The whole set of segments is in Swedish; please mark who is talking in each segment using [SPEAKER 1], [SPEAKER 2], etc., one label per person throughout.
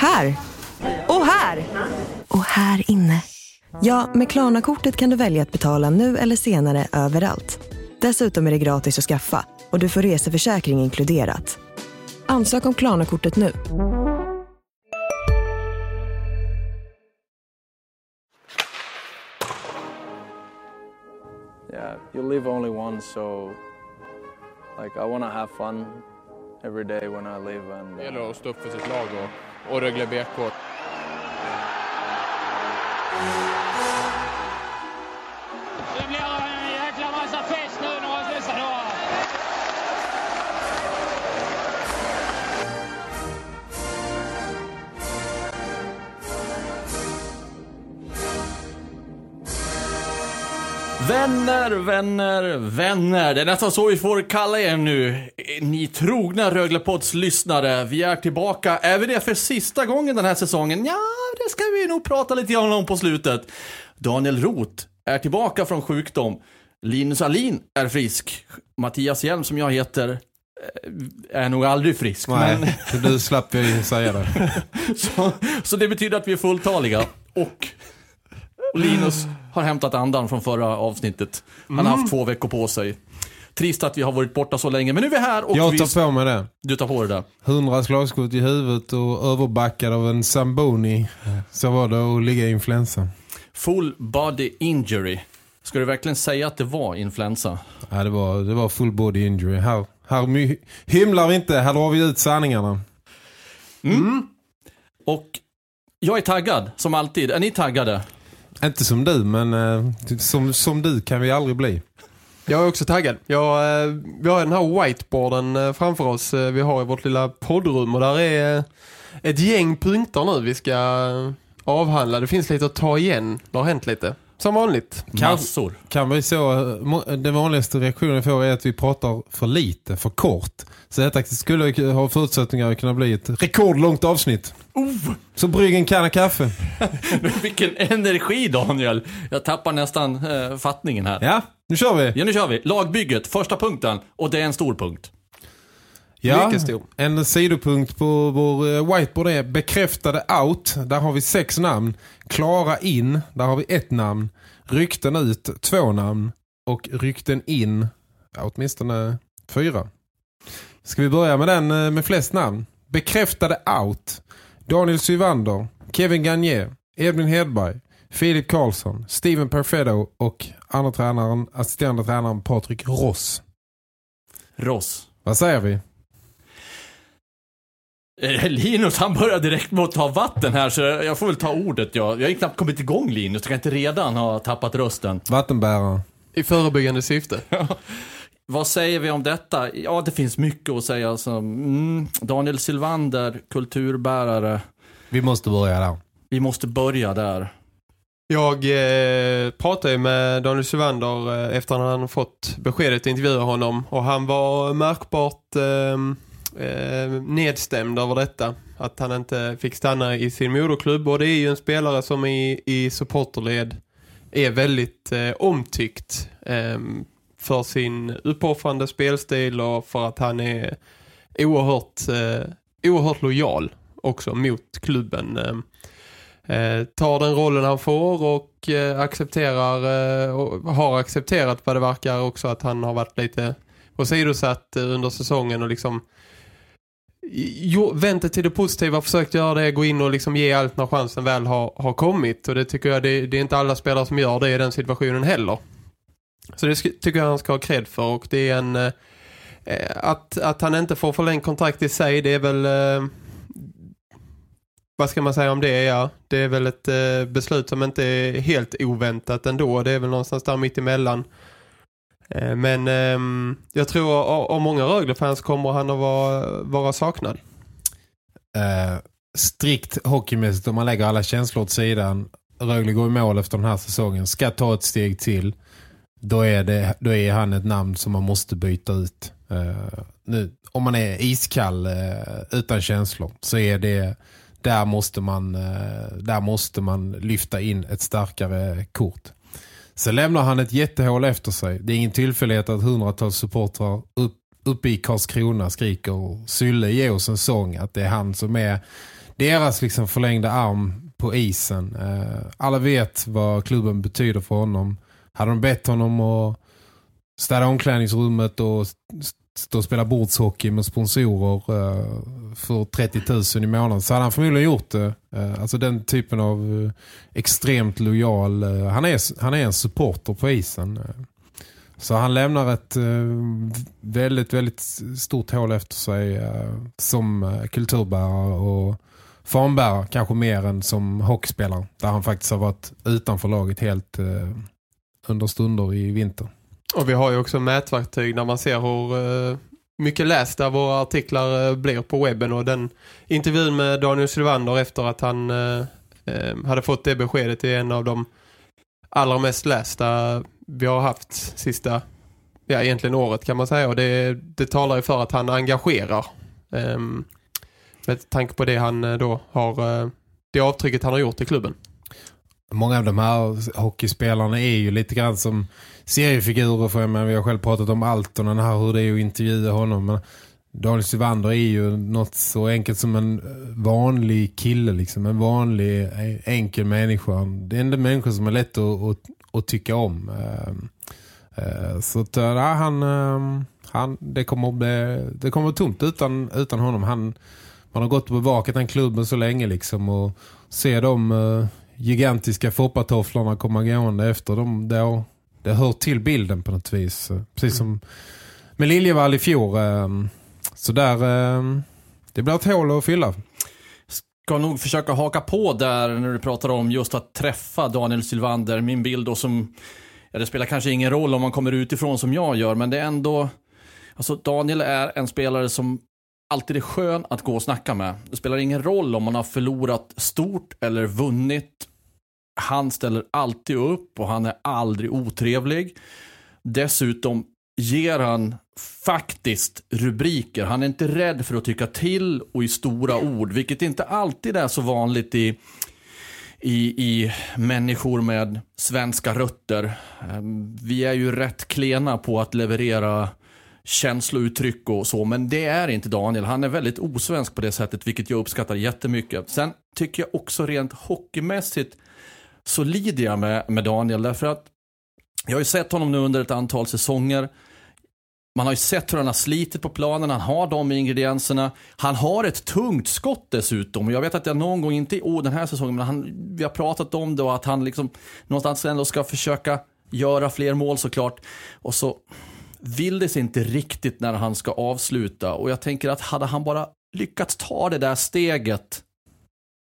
[SPEAKER 1] Här! Och här! Och här inne. Ja, med Klarna-kortet kan du välja att betala nu eller senare överallt. Dessutom är det gratis att skaffa och du får reseförsäkring inkluderat. Ansök om Klarna-kortet nu.
[SPEAKER 2] yeah, you live only once, so like I want to have fun every day when I live, and
[SPEAKER 3] Det
[SPEAKER 2] uh,
[SPEAKER 3] gäller att stå upp för sitt lag och, och Rögle BK.
[SPEAKER 4] Vänner, vänner, vänner. Det är nästan så vi får kalla er nu. Ni trogna Röglepods lyssnare. Vi är tillbaka. Är vi det för sista gången den här säsongen? Ja, det ska vi nog prata lite grann om på slutet. Daniel Roth är tillbaka från sjukdom. Linus Alin är frisk. Mattias Hjelm, som jag heter, eh, är nog aldrig frisk. Men,
[SPEAKER 5] Nej, du slapp ju säga det.
[SPEAKER 4] så, så det betyder att vi är fulltaliga. Och Linus har hämtat andan från förra avsnittet. Han har haft två veckor på sig. Trist att vi har varit borta så länge, men nu är vi här och
[SPEAKER 5] Jag
[SPEAKER 4] vi...
[SPEAKER 5] tar på mig det.
[SPEAKER 4] Du tar på dig det.
[SPEAKER 5] Hundra slagskott i huvudet och överbackad av en Zamboni. Så var det att ligga i influensa.
[SPEAKER 4] Full body injury. Ska du verkligen säga att det var influensa?
[SPEAKER 5] Ja, det var, det var full body injury. Här, här hymlar vi inte, här drar vi ut sanningarna.
[SPEAKER 4] Och jag är taggad, som alltid. Är ni taggade?
[SPEAKER 5] Inte som du, men eh, som, som du kan vi aldrig bli.
[SPEAKER 6] Jag är också taggad. Jag, eh, vi har den här whiteboarden eh, framför oss. Eh, vi har i vårt lilla poddrum och där är eh, ett gäng punkter nu vi ska avhandla. Det finns lite att ta igen. Det har hänt lite. Som vanligt.
[SPEAKER 4] Massor.
[SPEAKER 5] Kan vi så, den vanligaste reaktionen vi får är att vi pratar för lite, för kort. Så detta skulle ha förutsättningar att kunna bli ett rekordlångt avsnitt. Så brygg en kanna kaffe.
[SPEAKER 4] Vilken energi, Daniel. Jag tappar nästan eh, fattningen här.
[SPEAKER 5] Ja, nu kör vi.
[SPEAKER 4] Ja, nu kör vi. Lagbygget, första punkten. Och det är en stor punkt.
[SPEAKER 5] Ja, en sidopunkt på vår eh, whiteboard är bekräftade out. Där har vi sex namn. Klara in, där har vi ett namn. Rykten ut, två namn. Och rykten in, ja, åtminstone fyra. Ska vi börja med den eh, med flest namn? Bekräftade out. Daniel Syvander, Kevin Gagne, Edvin Hedberg, Filip Karlsson, Steven Perfetto och andra tränaren, assisterande tränaren Patrik Ross.
[SPEAKER 4] Ross.
[SPEAKER 5] Vad säger vi?
[SPEAKER 4] Eh, Linus, han börjar direkt med att ta vatten här, så jag får väl ta ordet. Jag, jag har knappt kommit igång, Linus. Jag kan inte redan ha tappat rösten.
[SPEAKER 5] Vattenbärare.
[SPEAKER 6] I förebyggande syfte.
[SPEAKER 4] Vad säger vi om detta? Ja, det finns mycket att säga. Alltså, mm, Daniel Sylvander, kulturbärare.
[SPEAKER 5] Vi måste börja där.
[SPEAKER 4] Vi måste börja där.
[SPEAKER 6] Jag eh, pratade med Daniel Syvander eh, efter att han fått beskedet att intervjua honom. Och han var märkbart eh, eh, nedstämd över detta. Att han inte fick stanna i sin moderklubb. Och det är ju en spelare som i, i supporterled är väldigt eh, omtyckt eh, för sin uppoffrande spelstil och för att han är oerhört, eh, oerhört lojal också mot klubben. Ehm, eh, tar den rollen han får och eh, accepterar eh, och har accepterat vad det verkar också att han har varit lite åsidosatt under säsongen och liksom jo, vänt det till det positiva, försökt göra det, gå in och liksom ge allt när chansen väl har, har kommit och det tycker jag, det, det är inte alla spelare som gör det i den situationen heller. Så det tycker jag han ska ha cred för och det är en eh, att, att han inte får förlängt kontrakt i sig, det är väl eh, vad ska man säga om det? Ja, det är väl ett eh, beslut som inte är helt oväntat ändå. Det är väl någonstans där mitt emellan. Eh, Eh, men ehm, jag tror av, många Rögle-fans kommer han att vara, vara saknad.
[SPEAKER 5] Eh, strikt hockeymässigt om man lägger alla känslor åt sidan. Rögle går i mål efter den här säsongen. Ska ta ett steg till. Då är, det, då är han ett namn som man måste byta ut. Eh, nu, om man är iskall eh, utan känslor så är det där måste man eh, där måste man lyfta in ett starkare kort. Sen lämnar han ett jättehål efter sig. Det är ingen tillfällighet att hundratals supportrar upp, uppe i Karlskrona skriker och Sylle ger oss en sång. Att det är han som är deras liksom förlängda arm på isen. Eh, alla vet vad klubben betyder för honom. Hade de bett honom att städa omklädningsrummet och stå och spela bordshockey med sponsorer eh, för 30 000 i månaden så hade han förmodligen gjort det. Eh, alltså den typen av eh, extremt lojal. han, är, han är en supporter på isen. Så han lämnar ett väldigt, väldigt stort hål efter sig som kulturbärare och fanbärare, kanske mer än som hockeyspelare. Där han faktiskt har varit utanför laget helt under stunder i vinter.
[SPEAKER 6] Och vi har ju också mätverktyg när man ser hur eh, mycket lästa våra artiklar eh, blir på webben och den intervjun med Daniel Sylvander efter att han eh, hade fått det beskedet är en av de allra mest lästa vi har haft sista, ja egentligen året kan man säga och det, det talar ju för att han engagerar ehm, med tanke på det han då har, det avtrycket han har gjort i klubben.
[SPEAKER 5] Många av de här hockeyspelarna är ju lite grann som seriefigurer för men vi har själv pratat om Altonen här hur det är att intervjua honom men Daniel Syvander är ju något så enkelt som en eh, vanlig kille liksom, en vanlig eh, enkel människa. Det är en människa som är lätt att, att, att tycka om. Ehm, eh, så att, ja, han, ehm, han, det kommer att bli, det kommer att tomt utan, utan honom. Han, man har gått och bevakat den klubben så länge liksom och se de gigantiska foppatofflarna komma gående efter dem. Det, det hör till bilden på något vis. Precis som med Liljevall i fjol. eh, Så där, eh, det blir ett hål att fylla.
[SPEAKER 4] Ska nog försöka haka på där när du pratar om just att träffa Daniel Sylvander. Min bild då som, ja det spelar kanske ingen roll om man kommer utifrån som jag gör, men det är ändå, alltså Daniel är en spelare som alltid är skön att gå och snacka med. Det spelar ingen roll om man har förlorat stort eller vunnit. Han ställer alltid upp och han är aldrig otrevlig. Dessutom ger han faktiskt rubriker. Han är inte rädd för att tycka till och i stora ord, vilket inte alltid är så vanligt i, i, i människor med svenska rötter. Ehm, vi är ju rätt klena på att leverera känslouttryck och så, men det är inte Daniel. Han är väldigt osvensk på det sättet, vilket jag uppskattar jättemycket. Sen tycker jag också rent hockeymässigt så lider jag med, med Daniel, därför att jag har ju sett honom nu under ett antal säsonger. Man har ju sett hur han har slitit på planen, han har de ingredienserna. Han har ett tungt skott dessutom. Och Jag vet att jag någon gång, inte oh, den här säsongen, men han, vi har pratat om det och att han liksom någonstans ändå ska försöka göra fler mål såklart. Och så vill det sig inte riktigt när han ska avsluta. Och jag tänker att hade han bara lyckats ta det där steget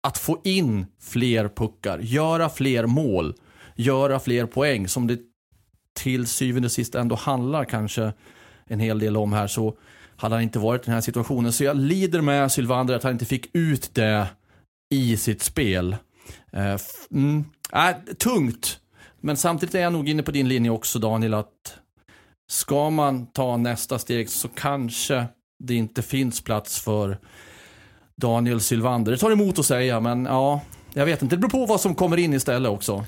[SPEAKER 4] att få in fler puckar, göra fler mål, göra fler poäng som det till syvende och sist ändå handlar kanske en hel del om här så hade han inte varit i den här situationen. Så jag lider med Sylvander att han inte fick ut det i sitt spel. Eh, mm, äh, tungt. Men samtidigt är jag nog inne på din linje också Daniel att ska man ta nästa steg så kanske det inte finns plats för Daniel Sylvander. Det tar emot att säga men ja, jag vet inte. Det beror på vad som kommer in istället också.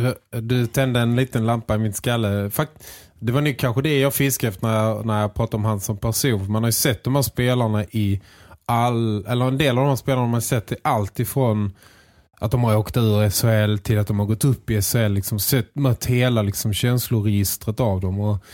[SPEAKER 5] Eh, du tände en liten lampa i min skalle. Fakt, det var nu kanske det jag fiskade efter när jag, när jag pratade om han som person. Man har ju sett de här spelarna i all, eller en del av de här spelarna man har sett i allt ifrån att de har åkt ur SHL till att de har gått upp i SHL. Liksom sett, mött hela liksom, känsloregistret av dem. Och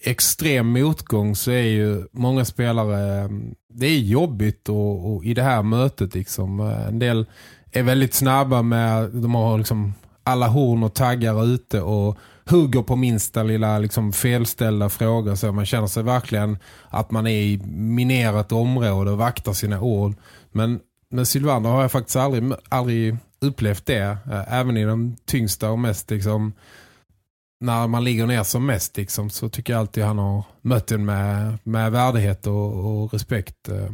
[SPEAKER 5] extrem motgång så är ju många spelare, eh, det är jobbigt och, och i det här mötet liksom. Eh, en del är väldigt snabba med, de har liksom alla horn och taggar ute och hugger på minsta lilla liksom felställda frågor så man känner sig verkligen att man är i minerat område och vaktar sina ord. Men med Sylvander har jag faktiskt aldrig, aldrig upplevt det. Eh, även i de tyngsta och mest liksom när man ligger ner som mest liksom, så tycker jag alltid han har mött en med, med värdighet och, och respekt. eh.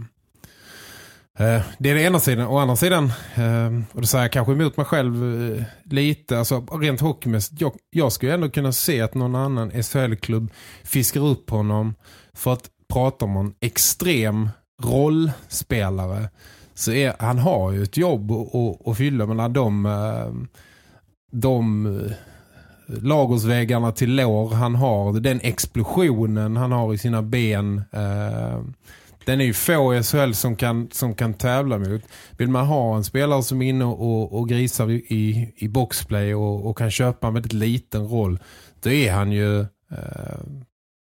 [SPEAKER 5] eh det är den ena sidan. Å andra sidan, eh, och det säger jag kanske emot mig själv eh, lite, alltså rent hockeymässigt, jag, jag skulle ändå kunna se att någon annan SHL-klubb fiskar upp honom för att prata om en extrem rollspelare så är, han har ju ett jobb att- fylla de, eh, de eh, eh, lagosväggarna till lår han har, den explosionen han har i sina ben. Eh, den är ju få i SHL som kan, som kan tävla mot. Vill man ha en spelare som är inne och, och grisar i, i, i boxplay och, och kan köpa en väldigt liten roll, då är han ju eh,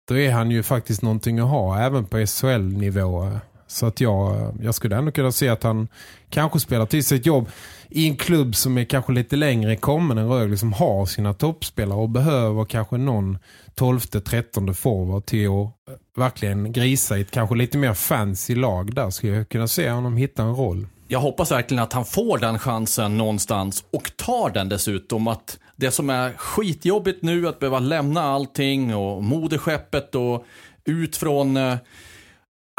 [SPEAKER 5] då är han ju faktiskt någonting att ha även på SHL-nivå. Så att jag, jag skulle ändå kunna se att han kanske spelar till sitt jobb i en klubb som är kanske lite längre kommen än Rögle som har sina toppspelare och behöver kanske någon 12-13 forward till att eh, verkligen grisa i ett kanske lite mer fancy lag. Där skulle jag kunna se honom hitta en roll.
[SPEAKER 4] Jag hoppas verkligen att han får den chansen någonstans och tar den dessutom. Att det som är skitjobbigt nu, att behöva lämna allting och moderskeppet och ut från eh,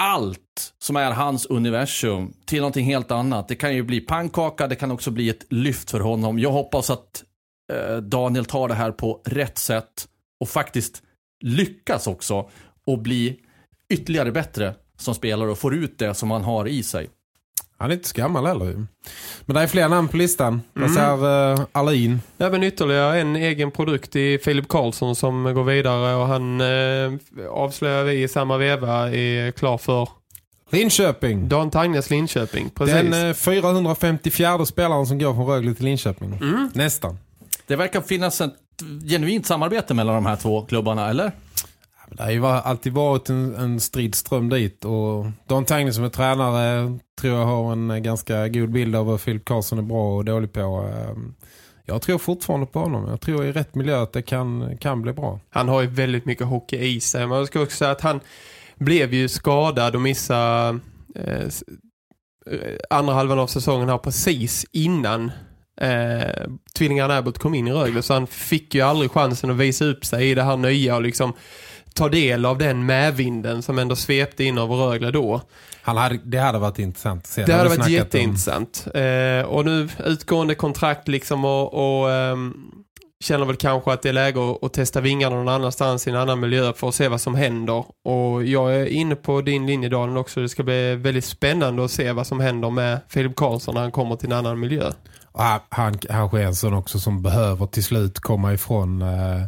[SPEAKER 4] allt som är hans universum till någonting helt annat. Det kan ju bli pannkaka, det kan också bli ett lyft för honom. Jag hoppas att eh, Daniel tar det här på rätt sätt och faktiskt lyckas också och bli ytterligare bättre som spelare och får ut det som han har i sig.
[SPEAKER 5] Han är inte så gammal heller. ju. Men det är fler namn på listan. Jag ser uh, Alin.
[SPEAKER 6] Även ytterligare en egen produkt i Filip Karlsson som går vidare och han eh, avslöjar vi i samma veva är klar för
[SPEAKER 5] Linköping.
[SPEAKER 6] Dan Tagnes Linköping. Precis.
[SPEAKER 5] Den eh, 454 spelaren som går från Rögle till Linköping. Nästan.
[SPEAKER 4] Det verkar finnas ett genuint samarbete mellan de här två klubbarna, eller?
[SPEAKER 5] Det har ju alltid varit en, en stridström dit och Don Tangney som är tränare tror jag har en eh, ganska god bild av vad Filip Karlsson är bra och dålig på. Ehm, jag tror fortfarande på honom. Jag tror i rätt miljö att det kan, kan bli bra.
[SPEAKER 6] Han har ju väldigt mycket hockey i sig. Man ska också säga att han blev ju skadad och missade eh, eh, andra halvan av säsongen här precis innan eh, tvillingarna Abbott kom in i Rögle. Så han fick ju aldrig chansen att visa upp sig i det här nya och liksom ta del av den medvinden som ändå svepte in över Rögle då.
[SPEAKER 5] Han hade, det hade varit intressant att se.
[SPEAKER 6] Det hade varit
[SPEAKER 5] snackat om.
[SPEAKER 6] jätteintressant. Eh, och nu utgående kontrakt liksom och, och ehm, känner väl kanske att det är läge att, att testa vingarna någon annanstans i en annan miljö för att se vad som händer. Och jag är inne på din linje Daniel också. Det ska bli väldigt spännande att se vad som händer med Filip Karlsson när han kommer till en annan miljö.
[SPEAKER 5] Och han kanske är en sån också som behöver till slut komma ifrån eh,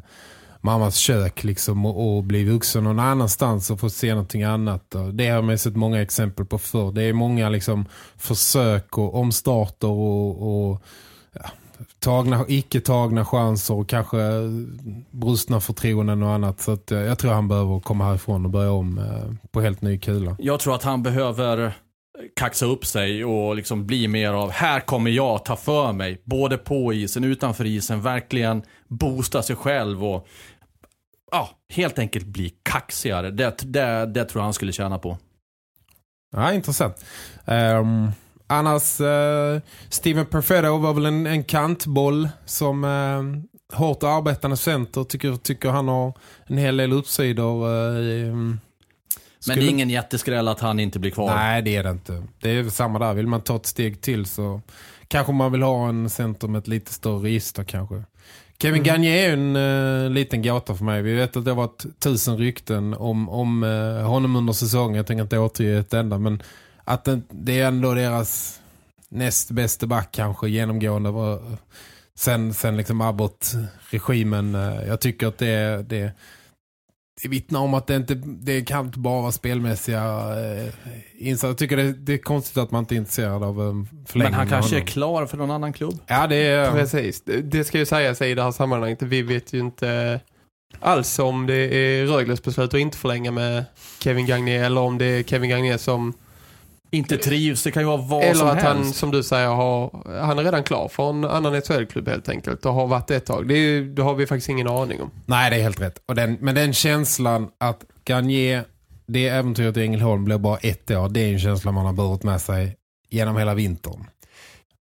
[SPEAKER 5] mammas kök liksom och, och bli vuxen någon annanstans och få se någonting annat. Och det har man sett många exempel på förr. Det är många liksom försök och omstarter och, och ja, tagna, icke tagna chanser och kanske brustna förtroenden och annat. Så att, eh, jag tror han behöver komma härifrån och börja om eh, på helt ny kula.
[SPEAKER 4] Jag tror att han behöver kaxa upp sig och liksom bli mer av här kommer jag ta för mig. Både på isen, utanför isen. Verkligen boosta sig själv och ja, helt enkelt bli kaxigare. Det, det, det tror jag han skulle tjäna på.
[SPEAKER 5] Ja, intressant. Um, annars, uh, Steven Perfetto var väl en, en kantboll som uh, hårt arbetande center. Tycker, tycker han har en hel del uppsidor. Uh, eh,
[SPEAKER 4] Men mm,
[SPEAKER 5] skulle-
[SPEAKER 4] det är ingen jätteskräll att han inte blir kvar.
[SPEAKER 5] Nej, det är det inte. Det är samma där. Vill man ta ett steg till så kanske man vill ha en center med ett lite större register kanske. Kevin Gagne är en uh, liten gata för mig. Vi vet att det har varit tusen rykten om, om uh, honom under säsongen. Jag tänker inte återge ett enda. Men att det, det är ändå deras näst bästa back kanske genomgående. Var, sen, sen liksom Abbott-regimen. Uh, jag tycker att det, det, det vittnar om att det inte det kan inte bara vara spelmässiga eh, insatser. Jag tycker det, det är konstigt att man inte är intresserad av en förlängning
[SPEAKER 4] Men han kanske är klar för någon annan klubb.
[SPEAKER 5] Ja, det är...
[SPEAKER 6] Precis. Det, det ska ju sägas i det här sammanhanget. Vi vet ju inte alls om det är Rögles beslut att inte förlänga med Kevin Gagné eller om det är Kevin Gagné som
[SPEAKER 4] Inte trivs, det kan ju vara vad
[SPEAKER 6] Eller
[SPEAKER 4] som
[SPEAKER 6] att han,
[SPEAKER 4] helst.
[SPEAKER 6] som du säger, har, han är redan klar för en annan SHL-klubb helt enkelt och har varit det ett tag. Det, är, det har vi faktiskt ingen aning om.
[SPEAKER 5] Nej, det är helt rätt. Och den, men den känslan att Gagne, det äventyret i Ängelholm blir bara ett år, det är en känsla man har burit med sig genom hela vintern.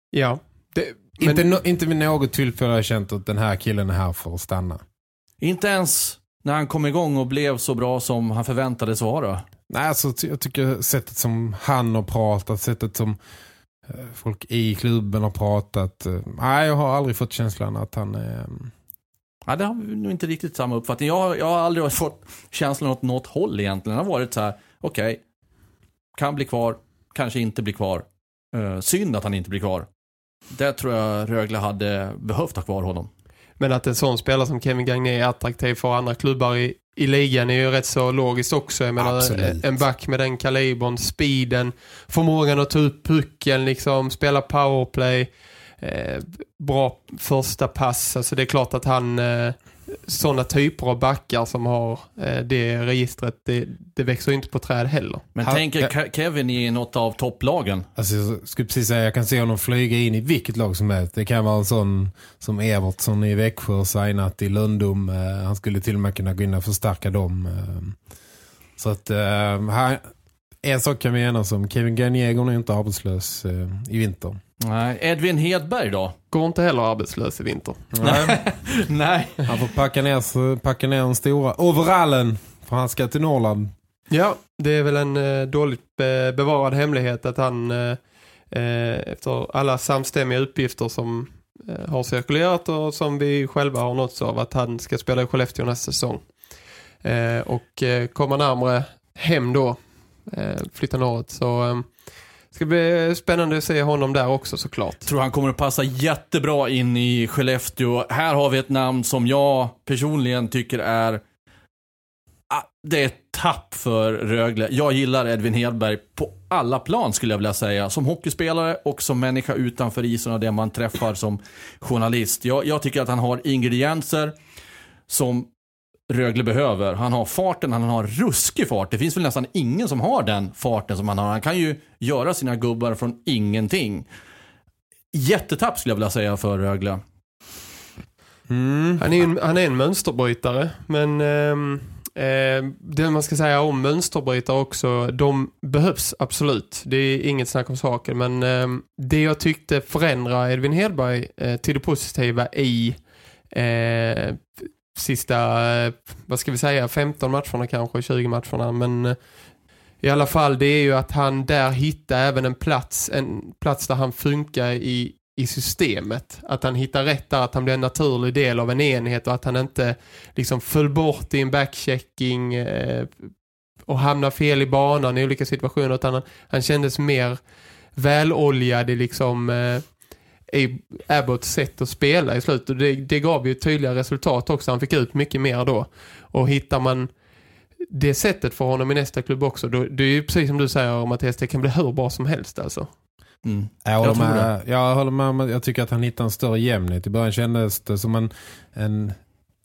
[SPEAKER 6] Ja. Det, men,
[SPEAKER 5] Inte, no, inte vid något tillfälle har jag känt att den här killen är här för att stanna.
[SPEAKER 4] Inte ens när han kom igång och blev så bra som han förväntades vara.
[SPEAKER 5] Nej, alltså, jag tycker sättet som han har pratat, sättet som eh, folk i klubben har pratat. eh, Nej, jag har aldrig fått känslan att han är...
[SPEAKER 4] Ja, det har vi nog inte riktigt samma uppfattning. Jag, har- jag har aldrig fått känslan åt något håll egentligen. Det har varit så här, okej, kan bli kvar, kanske inte bli kvar. Uh, synd att han inte blir kvar. Det tror jag Rögle hade behövt ha kvar honom.
[SPEAKER 6] men att en sån spelare som Kevin Gagné är attraktiv för andra klubbar i, i ligan är ju rätt så logiskt också. Jag menar,
[SPEAKER 5] Absolut.
[SPEAKER 6] en back med den kalibern, speeden, förmågan att ta upp pucken, liksom, spela powerplay, eh, bra första pass. Alltså det är klart att han, eh, sådana typer av backar som har eh, det registret, det, det växer ju inte på träd heller.
[SPEAKER 4] Men
[SPEAKER 5] Han-
[SPEAKER 4] tänker Ke- Kevin i något av topplagen?
[SPEAKER 5] Alltså, jag skulle precis säga, jag kan se honom flyga in i vilket lag som helst. Det kan vara en sån som Evertsson i Växjö och signat i Lundum. Eh, han skulle till och med kunna gå in och förstärka dem. Eh, så att eh, här, en sak kan vi enas om. Kevin Garnier går nog inte arbetslös eh, i vinter.
[SPEAKER 4] Nej. Edvin Hedberg då?
[SPEAKER 6] Går inte heller arbetslös i vinter.
[SPEAKER 5] Nej.
[SPEAKER 4] Nej.
[SPEAKER 5] Han får packa ner, packa ner den stora overallen för han ska till Norrland.
[SPEAKER 6] Ja, det är väl en eh, dåligt be bevarad hemlighet att han eh, eh, efter alla samstämmiga uppgifter som eh, har cirkulerat och som vi själva har nåtts av att han ska spela i Skellefteå nästa säsong. Eh, och eh, komma närmare hem då, eh, Eh, flytta norrut. Så ehm, det ska bli spännande att se honom där också såklart.
[SPEAKER 4] tror han kommer att passa jättebra in i Skellefteå. Här har vi ett namn som jag personligen tycker är ah, det är ett tapp för Rögle. Jag gillar Edvin Hedberg på alla plan skulle jag vilja säga. Som hockeyspelare och som människa utanför isen och det man träffar som journalist. Jag, jag tycker att han har ingredienser som Rögle behöver. Han har farten, han har ruskig fart. Det finns väl nästan ingen som har den farten som han har. Han kan ju göra sina gubbar från ingenting. Jättetapp skulle jag vilja säga för Rögle.
[SPEAKER 5] Mm.
[SPEAKER 6] Han är, en, han är en mönsterbrytare, men ehm, eh, det man ska säga om mönsterbrytare också, de behövs absolut. Det är inget snack om saken, men ehm, det jag tyckte förändra Edvin Hedberg eh, till det positiva i eh, sista, eh, vad ska vi säga, 15 matcherna kanske, 20 matcherna, men eh, i alla fall det är ju att han där hittar även en plats, en plats där han funkar i, i systemet. Att han hittar rätt där, att han blir en naturlig del av en enhet och att han inte liksom föll bort i en backchecking eh, och hamnar fel i banan i olika situationer utan han, han kändes mer väloljad i liksom eh, i Abbotts sätt att spela i slutet. Och det, det gav ju tydliga resultat också. Han fick ut mycket mer då. Och hittar man det sättet för honom i nästa klubb också, då, det är ju precis som du säger Mattias, det kan bli hur bra som helst alltså.
[SPEAKER 4] Mm.
[SPEAKER 5] Jag håller, med, jag håller med om att jag tycker att han hittar en större jämnhet. I början kändes det som en, en,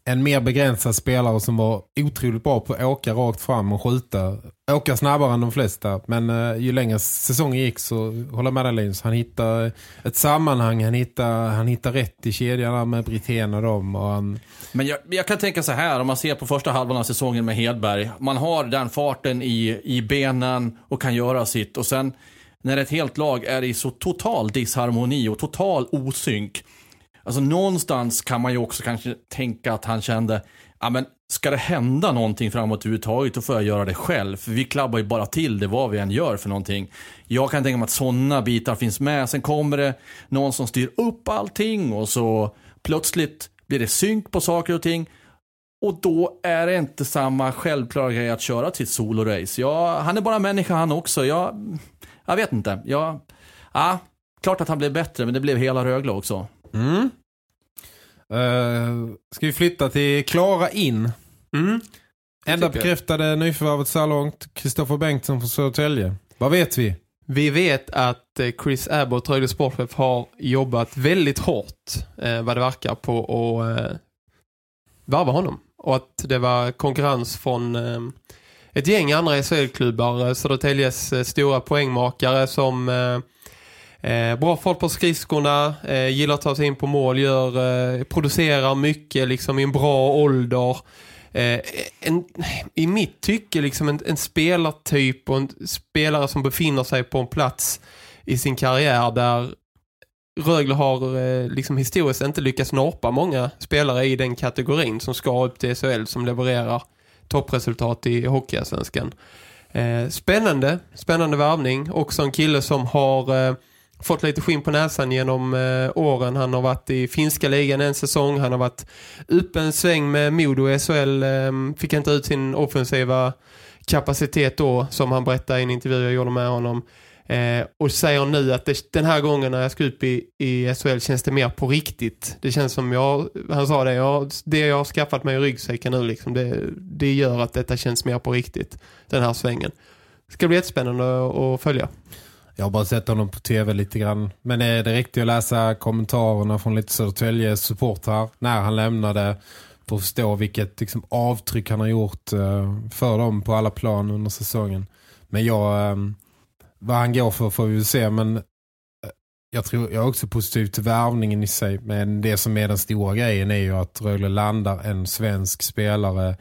[SPEAKER 5] en mer begränsad spelare som var otroligt bra på att åka rakt fram och skjuta. Åka snabbare än de flesta. Men eh, ju längre säsongen gick så håller jag med dig Linus. Han hittar ett sammanhang, han hittar, han hittar rätt i kedjan med Brithén och dem. Och han,
[SPEAKER 4] Men jag, jag kan tänka så här, om man ser på första halvan av säsongen med Hedberg. Man har den farten i, i benen och kan göra sitt. Och sen när ett helt lag är i så total disharmoni och total osynk. Alltså någonstans kan man ju också kanske tänka att han kände, ja men ska det hända någonting framåt överhuvudtaget då får jag göra det själv. För vi klabbar ju bara till det vad vi än gör för någonting. Jag kan tänka mig att sådana bitar finns med. Sen kommer det någon som styr upp allting och så plötsligt blir det synk på saker och ting. Och då är det inte samma självklara grej att köra till solorace. Ja, han är bara människa han också. Jag, jag vet inte. Jag, ja, klart att han blev bättre, men det blev hela Rögle också
[SPEAKER 5] mm. Uh, ska vi flytta till Klara in?
[SPEAKER 6] Mm.
[SPEAKER 5] Enda bekräftade nyförvärvet så här långt. Kristoffer Bengtsson från Södertälje. Vad vet vi?
[SPEAKER 6] Vi vet att eh, Chris Abbott, Rögle sportchef, har jobbat väldigt hårt eh, vad det verkar på att eh, varva honom. Och att det var konkurrens från eh, ett gäng andra SHL-klubbar. Eh, Södertäljes stora poängmakare som eh, bra folk på skridskorna, eh, gillar att ta sig in på mål, gör, eh, producerar mycket liksom i en bra ålder. Eh, en, I mitt tycke liksom en, en spelartyp och en spelare som befinner sig på en plats i sin karriär där Rögle har eh, liksom historiskt inte lyckats norpa många spelare i den kategorin som ska upp till SHL som levererar toppresultat i Hockeyallsvenskan. Eh, spännande, spännande värvning. Också en kille som har eh, fått lite skinn på näsan genom eh, åren. Han har varit i finska ligan en säsong. Han har varit uppe en sväng med Modo i SHL. Eh, fick inte ut sin offensiva kapacitet då som han berättade i en intervju jag gjorde med honom. Eh, och säger nu att det, den här gången när jag ska upp i, i SHL känns det mer på riktigt. Det känns som jag, han sa det, jag, det jag har skaffat mig i ryggsäcken nu liksom, det, det gör att detta känns mer på riktigt, den här svängen. Det ska bli jättespännande att, att följa.
[SPEAKER 5] Jag har bara sett honom på tv lite grann. Men det, det räckte att läsa kommentarerna från lite Södertälje supportrar när han lämnade för att förstå vilket liksom, avtryck han har gjort uh, för dem på alla plan under säsongen. Men jag, um, vad han går för får vi väl se. Men uh, jag, tror, jag är också positiv till värvningen i sig. Men det som är den stora grejen är ju att Rögle landar en svensk spelare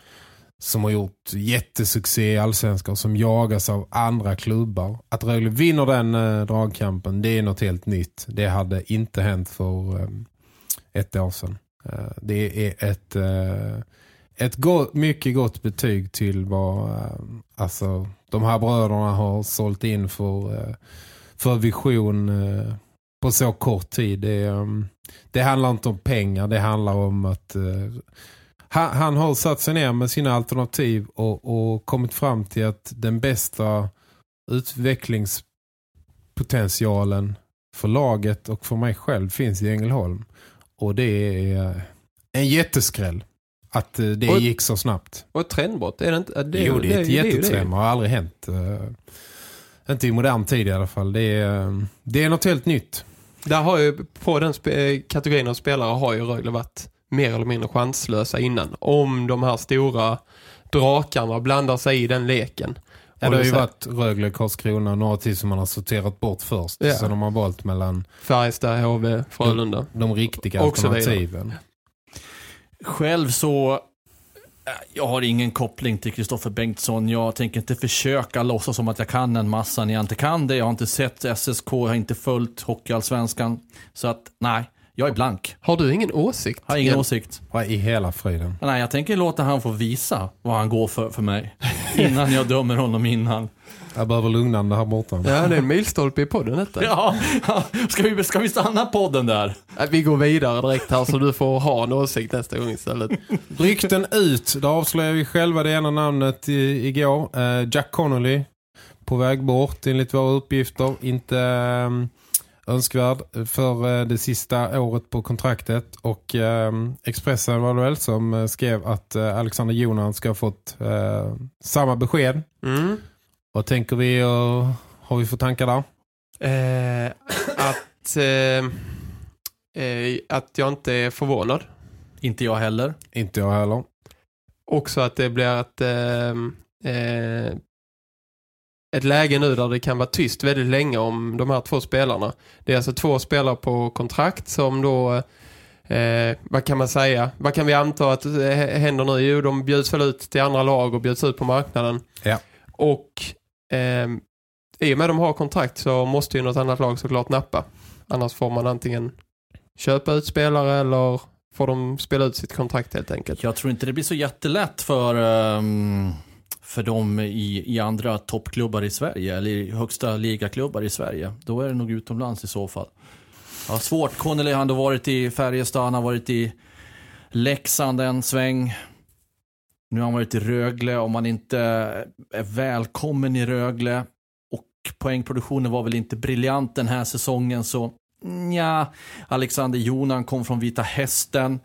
[SPEAKER 5] som har gjort jättesuccé i Allsvenskan som jagas av andra klubbar. Att Rögle vinner den eh, dragkampen, det är något helt nytt. Det hade inte hänt för eh, ett år sedan. Eh, det är ett, eh, ett gott, mycket gott betyg till vad eh, alltså, de här bröderna har sålt in för, eh, för vision på så kort tid. Det, det handlar inte om pengar, det handlar om att han, han, har satt sig ner med sina alternativ och, och kommit fram till att den bästa utvecklingspotentialen för laget och för mig själv finns i Ängelholm. Och det är en jätteskräll att eh, det och, gick så snabbt.
[SPEAKER 6] Och ett trendbrott, är det inte? Det,
[SPEAKER 5] jo, det är ett jättetrend. Det har aldrig hänt. Uh, inte i modern tid i alla fall. Det är, det är något helt nytt.
[SPEAKER 6] Där har ju, på den kategorin av spelare har ju Rögle varit mer eller mindre chanslösa innan. Om de här stora drakarna blandar sig i den leken.
[SPEAKER 5] Ja, det har ju varit Rögle, Karlskrona några till som man har sorterat bort först. Ja. Så de har valt mellan
[SPEAKER 6] Färjestad, HV, Frölunda.
[SPEAKER 5] De, de riktiga alternativen.
[SPEAKER 4] Själv så äh, jag har ingen koppling till Kristoffer Bengtsson. Jag tänker inte försöka låtsas som att jag kan en massa när jag inte kan det. Jag har inte sett SSK, jag har inte följt Hockeyallsvenskan. Så att nej, jag är blank.
[SPEAKER 6] Har du ingen åsikt?
[SPEAKER 4] Har ingen åsikt.
[SPEAKER 5] Vad i hela friden?
[SPEAKER 4] Nej, jag tänker låta han få visa vad han går för för mig. Innan jag dömer honom innan.
[SPEAKER 5] Jag behöver lugnande här borta.
[SPEAKER 6] Ja, det är en milstolpe i podden detta.
[SPEAKER 4] Ja, ska vi, ska vi stanna podden där?
[SPEAKER 6] Vi går vidare direkt här så du får ha en åsikt nästa gång istället.
[SPEAKER 5] Rykten ut, då avslöjar vi själva det ena namnet i, igår. Uh, Jack Connolly på väg bort enligt våra uppgifter. Inte... Önskvärd för eh, det sista året på kontraktet och eh, Expressen var det väl som eh, skrev att eh, Alexander Jonan ska ha fått eh, samma besked. Mm. Vad tänker vi och har vi för tankar där?
[SPEAKER 6] Eh, att, att jag inte är förvånad.
[SPEAKER 4] Inte jag heller.
[SPEAKER 5] Inte jag heller.
[SPEAKER 6] Också att det blir att ett läge nu där det kan vara tyst väldigt länge om de här två spelarna. Det är alltså två spelare på kontrakt som då, eh, vad kan man säga? Vad kan vi anta att det händer nu? Jo, de bjuds väl ut till andra lag och bjuds ut på marknaden.
[SPEAKER 5] Ja.
[SPEAKER 6] Och eh, i och med att de har kontrakt så måste ju något annat lag såklart nappa. Annars får man antingen köpa ut spelare eller får de spela ut sitt kontrakt helt enkelt.
[SPEAKER 4] Jag tror inte det blir så jättelätt för... Um för dem i, i andra toppklubbar i Sverige eller i högsta ligaklubbar i Sverige. Då är det nog utomlands i så fall. Ja, svårt. Connelly har ändå varit i Färjestad, han har varit i Leksand en sväng. Nu har han varit i Rögle. Om man inte är välkommen i Rögle och poängproduktionen var väl inte briljant den här säsongen så ja, Alexander Jonan kom från Vita Hästen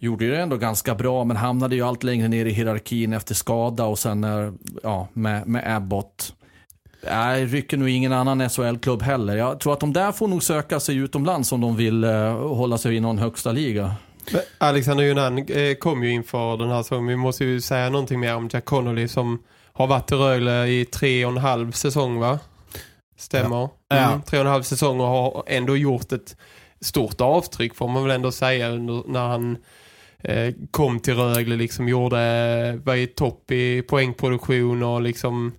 [SPEAKER 4] gjorde det ändå ganska bra men hamnade ju allt längre ner i hierarkin efter skada och sen när, ja, med, med Abbott. Nej, rycker nog ingen annan SHL-klubb heller. Jag tror att de där får nog söka sig utomlands om de vill uh, hålla sig i någon högsta liga.
[SPEAKER 6] Alexander Junan eh, kom ju inför den här säsongen. Vi måste ju säga någonting mer om Jack Connolly som har varit i Rögle i tre och en halv säsong va? Stämmer. Ja. Mm, tre och en halv säsong och har ändå gjort ett stort avtryck får man väl ändå säga när han Eh, Eh, kom till Rögle liksom gjorde var i topp i poängproduktion och liksom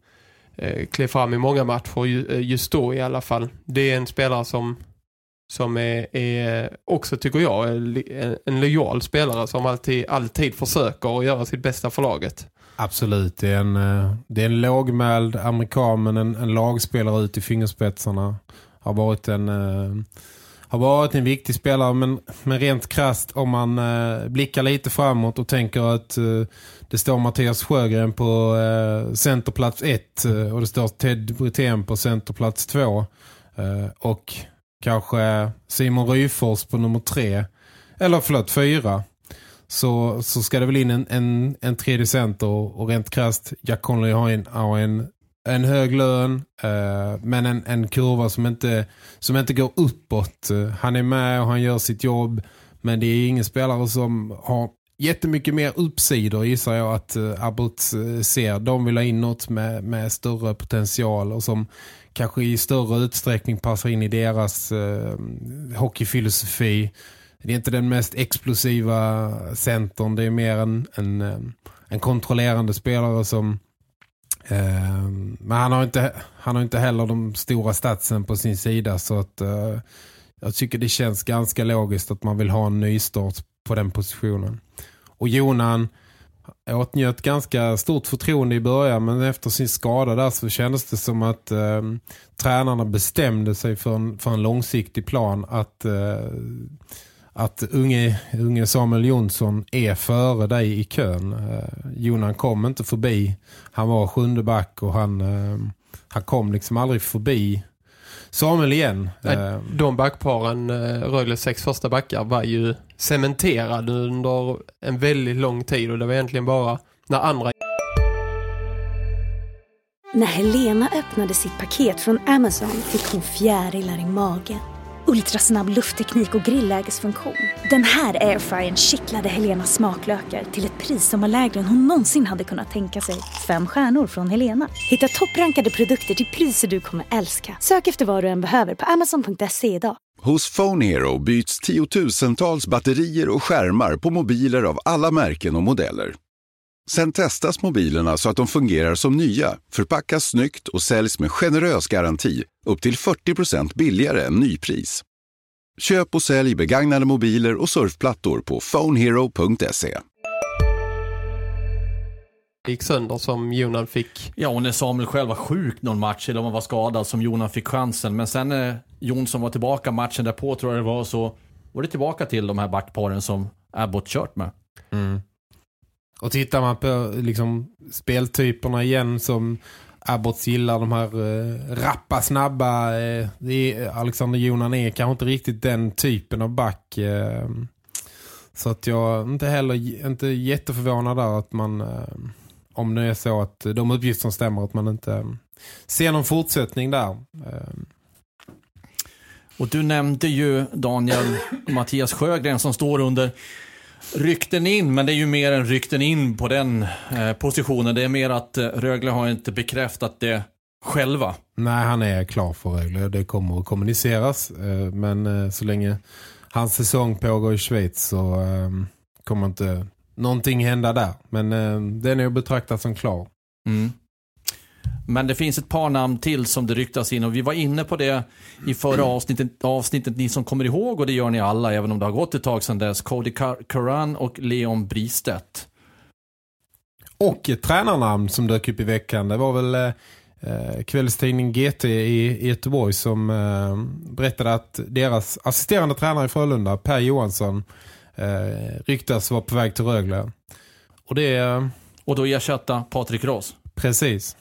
[SPEAKER 6] eh, klev fram i många matcher eh, just då i alla fall. Det är en spelare som som är, är också tycker jag är en lojal spelare som alltid, alltid försöker att göra sitt bästa för laget.
[SPEAKER 5] Absolut, det är en, det är en lågmäld amerikan men en, en lagspelare ut i fingerspetsarna. Har varit en har varit en viktig spelare men, men rent krasst om man eh, blickar lite framåt och tänker att eh, det står Mattias Sjögren på eh, centerplats 1 eh, och det står Ted Brithén på centerplats 2 eh, och kanske Simon Ryfors på nummer 3 eller förlåt 4 så, så ska det väl in en, en, en tredje center och, och rent krasst Jack Conley har en, har en en hög lön eh, men en, en kurva som inte, som inte går uppåt. Han är med och han gör sitt jobb men det är ingen spelare som har jättemycket mer uppsidor gissar jag att eh, Abbott eh, ser. De vill ha in något med, med större potential och som kanske i större utsträckning passar in i deras eh, hockeyfilosofi. Det är inte den mest explosiva centern. Det är mer en, en, eh, en kontrollerande spelare som Eh, men han har, inte, han har inte heller de stora statsen på sin sida så att eh, jag tycker det känns ganska logiskt att man vill ha en nystart på den positionen. Och Jonan åtnjöt ganska stort förtroende i början men efter sin skada där så kändes det som att eh, tränarna bestämde sig för en, för en långsiktig plan att eh, att unge, unge Samuel Jonsson är före dig i kön. Eh, Jonan kom inte förbi. Han var sjunde back och han, eh, han kom liksom aldrig förbi Samuel igen.
[SPEAKER 6] Nej,
[SPEAKER 5] eh,
[SPEAKER 6] de backparen, eh, Rögles sex första backar, var ju cementerade under en väldigt lång tid och det var egentligen bara när andra
[SPEAKER 7] När Helena öppnade sitt paket från Amazon fick hon fjärilar i magen. Ultrasnabb luftteknik och grillägesfunktion. Den här airfryern kittlade Helenas smaklökar till ett pris som var lägre än hon någonsin hade kunnat tänka sig. Fem stjärnor från Helena. Hitta topprankade produkter till priser du kommer älska. Sök efter vad du än behöver på amazon.se idag.
[SPEAKER 8] Hos Phone Hero byts tiotusentals batterier och skärmar på mobiler av alla märken och modeller. Sen testas mobilerna så att de fungerar som nya, förpackas snyggt och säljs med generös garanti upp till 40% billigare än nypris. Köp och sälj begagnade mobiler och surfplattor på phonehero.se.
[SPEAKER 6] gick sönder som Jonan fick.
[SPEAKER 4] Ja, och när Samuel själv var sjuk någon match eller om han var skadad som Jonan fick chansen. Men sen när Jonsson var tillbaka matchen därpå tror jag det var så var det tillbaka till de här backparen som Abbott kört med.
[SPEAKER 5] Mm. Och tittar man på liksom, speltyperna igen som Abbott gillar, de här eh, rappa, snabba. Eh, Alexander Jonan är kanske inte riktigt den typen av back. Eh, så att jag är inte heller inte jätteförvånad där att man, eh, om det är så att de uppgifter som stämmer, att man inte eh, ser någon fortsättning där. Eh.
[SPEAKER 4] Och du nämnde ju Daniel Mattias Sjögren som står under rykten in, men det är ju mer än rykten in på den eh, positionen. Det är mer att eh, Rögle har inte bekräftat det själva.
[SPEAKER 5] Nej, han är klar för Rögle. Det kommer att kommuniceras. Eh, men eh, så länge hans säsong pågår i Schweiz så eh, kommer inte någonting hända där. Men eh, den är att betrakta som klar.
[SPEAKER 4] Mm. Men det finns ett par namn till som det ryktas in och vi var inne på det i förra avsnittet, avsnittet ni som kommer ihåg och det gör ni alla även om det har gått ett tag sedan dess. Cody Karan och Leon Bristedt.
[SPEAKER 5] Och ett tränarnamn som dök upp i veckan, det var väl eh, kvällstidning GT i, i Göteborg som eh, berättade att deras assisterande tränare i Frölunda, Per Johansson, eh, ryktas vara på väg till Rögle. Och det...
[SPEAKER 4] Och då ersätta Patrik Ross.
[SPEAKER 5] Precis.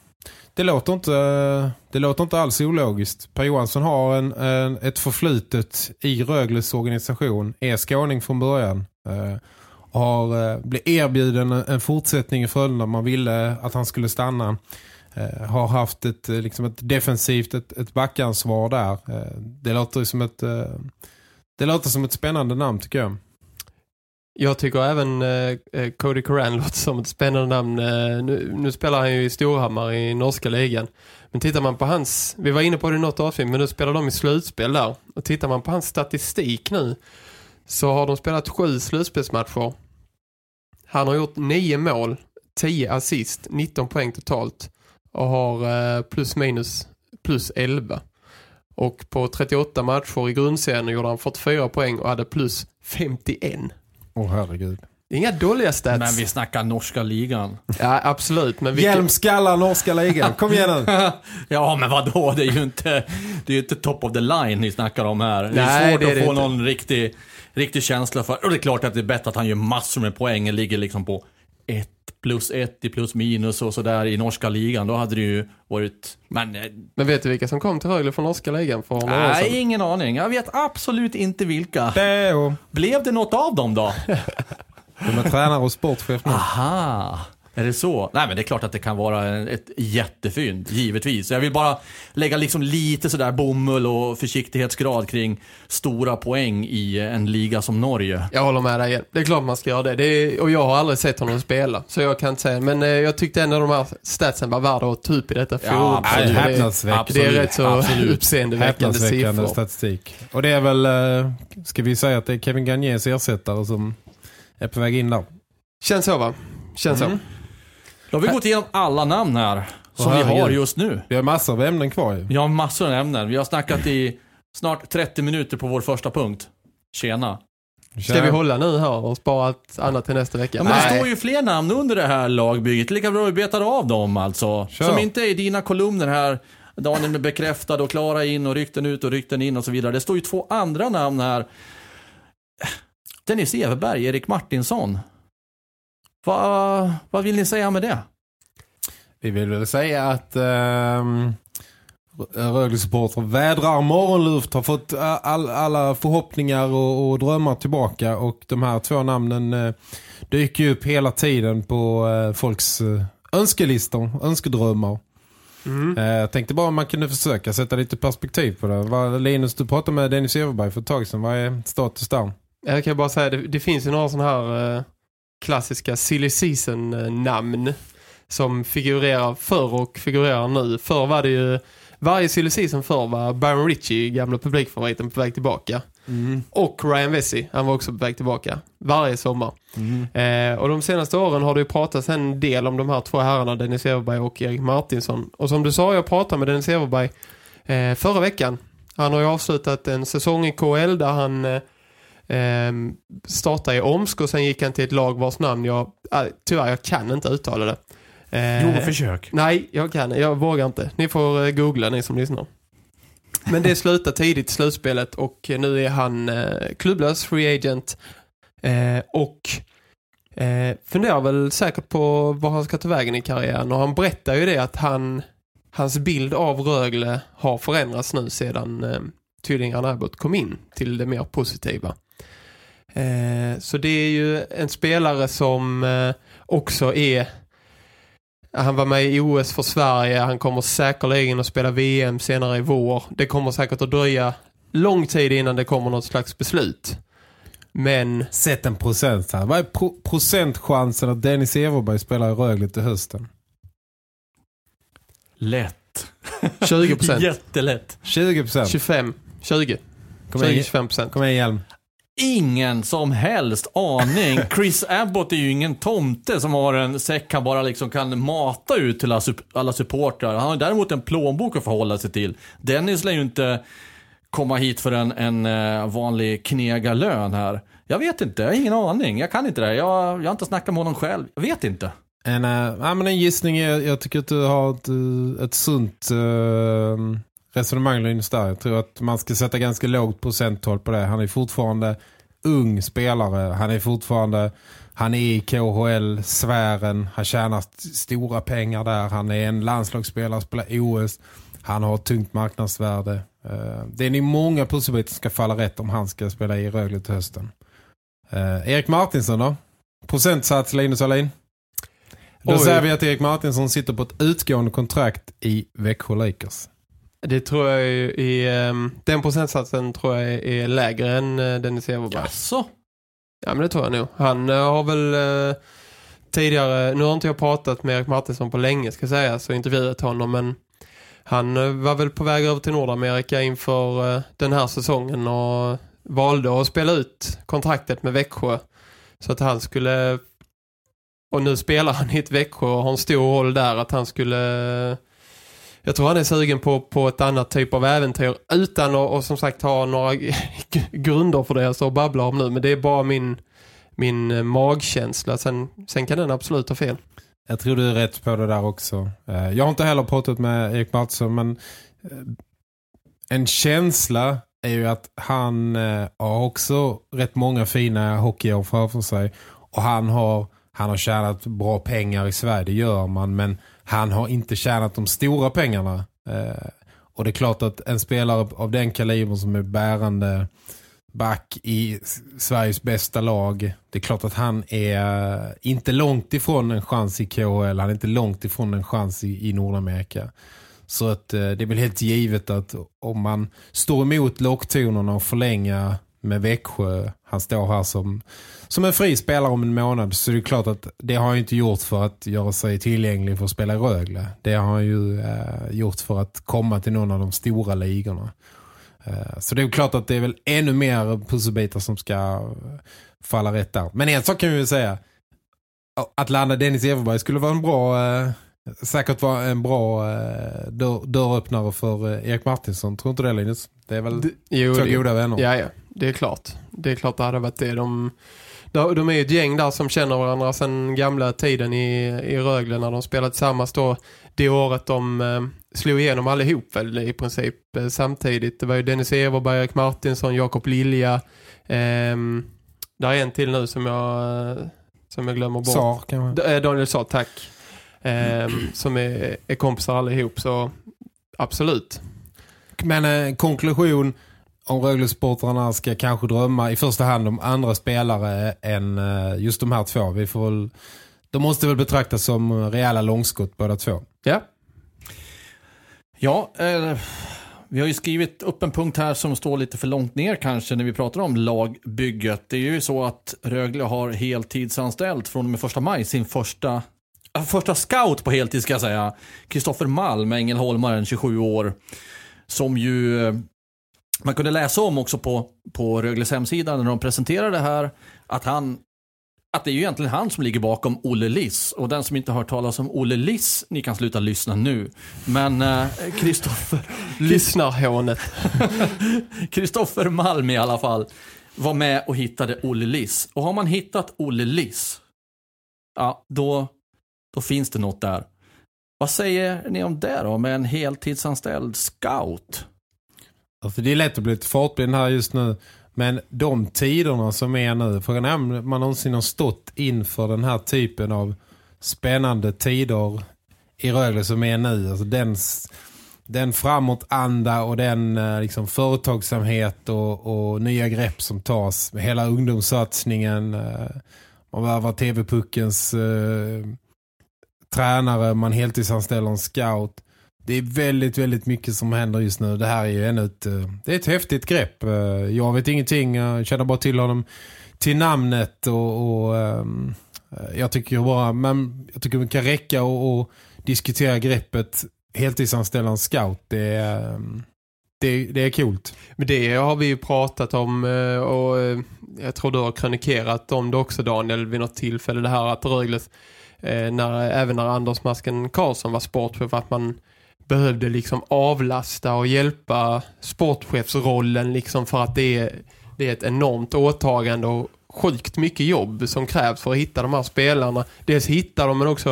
[SPEAKER 5] Det låter inte, det låter inte alls ologiskt. Per Johansson har en, en, ett förflutet i Rögles organisation. Är skåning från början. Eh, har eh, blivit erbjuden en fortsättning i Frölunda. Man ville att han skulle stanna. Eh, har haft ett, eh, liksom ett defensivt ett, ett backansvar där. Eh, det, låter som ett, eh, det låter som ett spännande namn tycker jag.
[SPEAKER 6] Jag tycker även eh, eh Cody Coran låter som ett spännande namn. Eh, nu, nu, spelar han ju i Storhammar i norska ligan. Men tittar man på hans, vi var inne på det i något avsnitt, men nu spelar de i slutspel där. Och tittar man på hans statistik nu så har de spelat sju slutspelsmatcher. Han har gjort nio mål, tio assist, 19 poäng totalt. Och har eh, plus minus plus 11. Och på 38 matcher i grundserien gjorde han 44 poäng och hade plus 51.
[SPEAKER 5] Åh oh, herregud.
[SPEAKER 6] Det är inga dåliga stats.
[SPEAKER 4] Men vi snackar norska ligan.
[SPEAKER 6] Ja, absolut. Men vilka...
[SPEAKER 5] Hjälmskallar norska ligan. Kom igen nu.
[SPEAKER 4] ja, men vadå? Det är ju inte, det är ju inte top of the line ni snackar om här. Det är
[SPEAKER 6] Nej,
[SPEAKER 4] svårt
[SPEAKER 6] det är
[SPEAKER 4] att
[SPEAKER 6] det
[SPEAKER 4] få
[SPEAKER 6] inte.
[SPEAKER 4] någon riktig, riktig känsla för. Och det är klart att det är bättre att han gör massor med poäng. Ligger liksom på 1 plus 1 i plus minus och sådär i norska ligan. Då hade det ju varit... Men eh,
[SPEAKER 6] Men vet du vilka som kom till Rögle från norska ligan för några år
[SPEAKER 4] nej,
[SPEAKER 6] sedan?
[SPEAKER 4] ingen aning. Jag vet absolut inte vilka.
[SPEAKER 5] Deo.
[SPEAKER 4] Blev det något av dem då?
[SPEAKER 5] De är tränare och sportchef nu.
[SPEAKER 4] Aha, är det så? Nej men det är klart att det kan vara ett jättefynd, givetvis. Jag vill bara lägga liksom lite sådär bomull och försiktighetsgrad kring stora poäng i en liga som Norge.
[SPEAKER 6] Jag håller med dig igen. Det är klart man ska göra det. det är, och jag har aldrig sett honom spela. Så jag kan inte säga. Men eh, jag tyckte ändå de här statsen var värda att upp i detta forum.
[SPEAKER 4] Ja, absolut.
[SPEAKER 6] det,
[SPEAKER 5] Häpnadsväckande.
[SPEAKER 6] det är rätt så
[SPEAKER 4] Absolut.
[SPEAKER 6] uppseendeväckande siffror.
[SPEAKER 5] statistik. Och det är väl, eh, ska vi säga att det är Kevin Gagners ersättare som är på väg in där.
[SPEAKER 6] Känns så va? Känns
[SPEAKER 5] Mm.
[SPEAKER 6] så.
[SPEAKER 4] Då har vi gått igenom alla namn här som vi har just nu.
[SPEAKER 5] Vi har massor av ämnen kvar ju.
[SPEAKER 4] Vi har massor av ämnen. Vi har snackat i snart 30 minuter på vår första punkt. Tjena.
[SPEAKER 6] Ska vi hålla nu här och spara allt annat till nästa vecka?
[SPEAKER 4] Ja, men det
[SPEAKER 6] Nej.
[SPEAKER 4] står ju fler namn under det här lagbygget. Lika bra vi betar av dem alltså.
[SPEAKER 5] Kör.
[SPEAKER 4] Som inte är i dina kolumner här. Daniel med bekräftad och klara in och rykten ut och rykten in och så vidare. Det står ju två andra namn här. Dennis Everberg, Erik Martinsson. Va, vad vill ni säga med det?
[SPEAKER 5] Vi vill väl säga att um, Rögle-supportrar vädrar morgonluft har fått eh, all, alla förhoppningar och, och drömmar tillbaka och de här två namnen uh, dyker upp hela tiden på uh, folks uh, önskelistor, önskedrömmar.
[SPEAKER 6] Mm.
[SPEAKER 5] Jag tänkte bara om man kunde försöka sätta lite perspektiv på det. Vad, Linus, du pratade med Dennis Everberg för ett tag sedan. Vad är status där?
[SPEAKER 6] Jag kan bara säga, det, det finns ju några sådana här eh, klassiska silly season-namn som figurerar förr och figurerar nu. Förr var det ju, varje silly season förr var Baron Ritchie, gamla publikfavoriten, på väg tillbaka. Och Ryan Vesey, han var också på väg tillbaka. Varje sommar. Eh, och de senaste åren har det ju pratats en del om de här två herrarna, Dennis Everberg och Erik Martinsson. Och som du sa, jag pratade med Dennis Everberg eh, förra veckan. Han har ju avslutat en säsong i KL där han eh, ehm, startade i Omsk och sen gick han till ett lag vars namn jag, äh, tyvärr jag kan inte uttala det. Eh,
[SPEAKER 4] försök.
[SPEAKER 6] Nej, jag kan. Jag vågar inte. Ni får eh, googla, ni som lyssnar. Men det slutar tidigt slutspelet och nu är han eh, klubblös, free agent. Eh, och eh, funderar väl säkert på vad han ska ta vägen i karriären. Och han berättar ju det att han, hans bild av Rögle har förändrats nu sedan eh, tvillingarna Abbott kom in till det mer positiva. Eh, så det är ju en spelare som eh, också är han var med i OS för Sverige. Han kommer säkerligen att spela VM senare i vår. Det kommer säkert att dröja lång tid innan det kommer något slags beslut. Men
[SPEAKER 5] Sätt en procent här. Vad är pro procentchansen att Dennis Everberg spelar i Rögle till hösten?
[SPEAKER 4] Lätt.
[SPEAKER 6] 20 procent.
[SPEAKER 4] Jättelätt.
[SPEAKER 5] 20 procent.
[SPEAKER 6] 25. 20.
[SPEAKER 5] Kom igen,
[SPEAKER 6] 20-25 procent.
[SPEAKER 5] kom igen Hjelm.
[SPEAKER 4] Ingen som helst aning. Chris Abbott är ju ingen tomte som har en säck han bara liksom kan mata ut till alla sup- alla supportrar. Han har däremot en plånbok att förhålla sig till. Dennis lär ju inte komma hit för en, en eh, vanlig knegarlön här. Jag vet inte, jag har ingen aning. Jag kan inte det. Jag, jag har inte snackat med honom själv. Jag vet inte.
[SPEAKER 5] En, äh, men en gissning är, jag tycker att du har ett, eh, ett sunt uh, resonemang Linus där. Jag tror att man ska sätta ganska lågt procenttal på det. Han är fortfarande ung spelare. Han är fortfarande, han är i KHL-sfären. Han tjänar st- stora pengar där. Han är en landslagsspelare, spelar OS. Han har ett tungt marknadsvärde. Uh, det är nog många pusselbitar som ska falla rätt om han ska spela i Rögle till hösten. Uh, Erik Martinsson då? Procentsats Linus Alin? Då
[SPEAKER 6] Oj.
[SPEAKER 5] säger vi att Erik Martinsson sitter på ett utgående kontrakt i Växjö Lakers.
[SPEAKER 6] Det tror jag är, är, ehm, den procentsatsen tror jag är lägre än eh, Dennis Everberg.
[SPEAKER 4] Jaså?
[SPEAKER 6] Ja men det tror jag nog. Han eh, har väl eh, tidigare, nu har inte jag pratat med Erik Martinsson på länge ska jag säga, så intervjuat honom men han eh, var väl på väg över till Nordamerika inför eh, den här säsongen och valde att spela ut kontraktet med Växjö så att han skulle och nu spelar han i ett Växjö och har en stor roll där att han skulle jag tror han är sugen på, på ett annat typ av äventyr utan att och som sagt ha några grunder för det jag står och babblar om nu men det är bara min min eh, magkänsla. Sen, sen kan den absolut ha fel.
[SPEAKER 5] Jag tror du är rätt på det där också. Eh, jag har inte heller pratat med Erik Mattsson men eh, en känsla är ju att han har också rätt många fina hockeyår framför sig. Och han har, han har tjänat bra pengar i Sverige, det gör man. Men han har inte tjänat de stora pengarna. Eh, Och det är klart att en spelare av den kalibern som är bärande back i Sveriges bästa lag. Det är klart att han är inte långt ifrån en chans i KHL. Han är inte långt ifrån en chans i, i Nordamerika. Så att eh, det är väl helt givet att om man står emot locktonerna och förlänga med Växjö, han står här som, som en fri spelare om en månad så är det klart att det har han inte gjort för att göra sig tillgänglig för att spela Rögle. Det har han ju eh, gjort för att komma till någon av de stora ligorna. Eh, så det är klart att det är väl ännu mer pusselbitar som ska falla rätt där. Men en sak kan vi väl säga. Att landa Dennis Everberg skulle vara en bra... Eh, säkert vara en bra eh, dörr, dörröppnare för eh, Erik Martinsson. Tror inte det Linus? Det är väl
[SPEAKER 6] D- jo,
[SPEAKER 5] två
[SPEAKER 6] det-
[SPEAKER 5] goda vänner.
[SPEAKER 6] Ja, ja. Det är klart. Det är klart det hade varit det. De, de, är ju ett gäng där som känner varandra sedan gamla tiden i, i Rögle när de spelade tillsammans då. Det året de eh, slog igenom allihop väl i princip eh, samtidigt. Det var ju Dennis Everberg, Erik Martinsson, Jakob Lilja. ehm, där är en till nu som jag, eh, som jag glömmer bort.
[SPEAKER 5] Sar kan man.
[SPEAKER 6] Eh, Daniel Saar, tack. Ehm, som är, är kompisar allihop, så absolut.
[SPEAKER 5] Men eh, konklusion om Rögle-sportrarna ska kanske drömma i första hand om andra spelare än eh, just de här två. Vi får väl, de måste väl betraktas som rejäla långskott båda två.
[SPEAKER 6] Ja.
[SPEAKER 4] Ja, eh, vi har ju skrivit upp en punkt här som står lite för långt ner kanske när vi pratar om lagbygget. Det är ju så att Rögle har heltidsanställt från och med första maj sin första, första scout på heltid ska jag säga. Kristoffer Malm, Ängelholmaren, 27 år. Som ju eh, man kunde läsa om också på, på Rögles hemsida när de presenterade det här. Att han att det är ju egentligen han som ligger bakom Olle Liss. Och den som inte har hört talas om Olle Liss, ni kan sluta lyssna nu. Men eh, Kristoffer
[SPEAKER 6] Lyssnarhånet.
[SPEAKER 4] Kristoffer Malm i alla fall var med och hittade Olle Liss. Och har man hittat Olle Liss, ja då, då finns det något där. Vad säger ni om det då med en heltidsanställd scout?
[SPEAKER 5] Alltså det är lätt att bli lite fartblind här just nu. Men de tiderna som är nu, frågan är om man någonsin har stått inför den här typen av spännande tider i Rögle som är nu. Alltså den, den framåtanda och den eh, liksom företagsamhet och, och nya grepp som tas. med Hela ungdomssatsningen. Eh, man värvar TV-puckens eh, tränare, man heltidsanställer en scout. Det är väldigt, väldigt mycket som händer just nu. Det här är ju ännu ett, eh, det är ett häftigt grepp. Eh, jag vet ingenting, jag känner bara till honom till namnet och, och ehm, eh, jag tycker bara, men jag tycker det kan räcka och, och diskutera greppet heltidsanställa en scout. Det är, ehm, det, det är coolt.
[SPEAKER 6] Men det har vi ju pratat om och jag tror du har krönikerat om det också Daniel vid något tillfälle det här att Rögles när, även när Anders Masken Karlsson var sportchef att man behövde liksom avlasta och hjälpa sportchefsrollen liksom för att det är, det är ett enormt åtagande och sjukt mycket jobb som krävs för att hitta de här spelarna. Dels hitta dem men också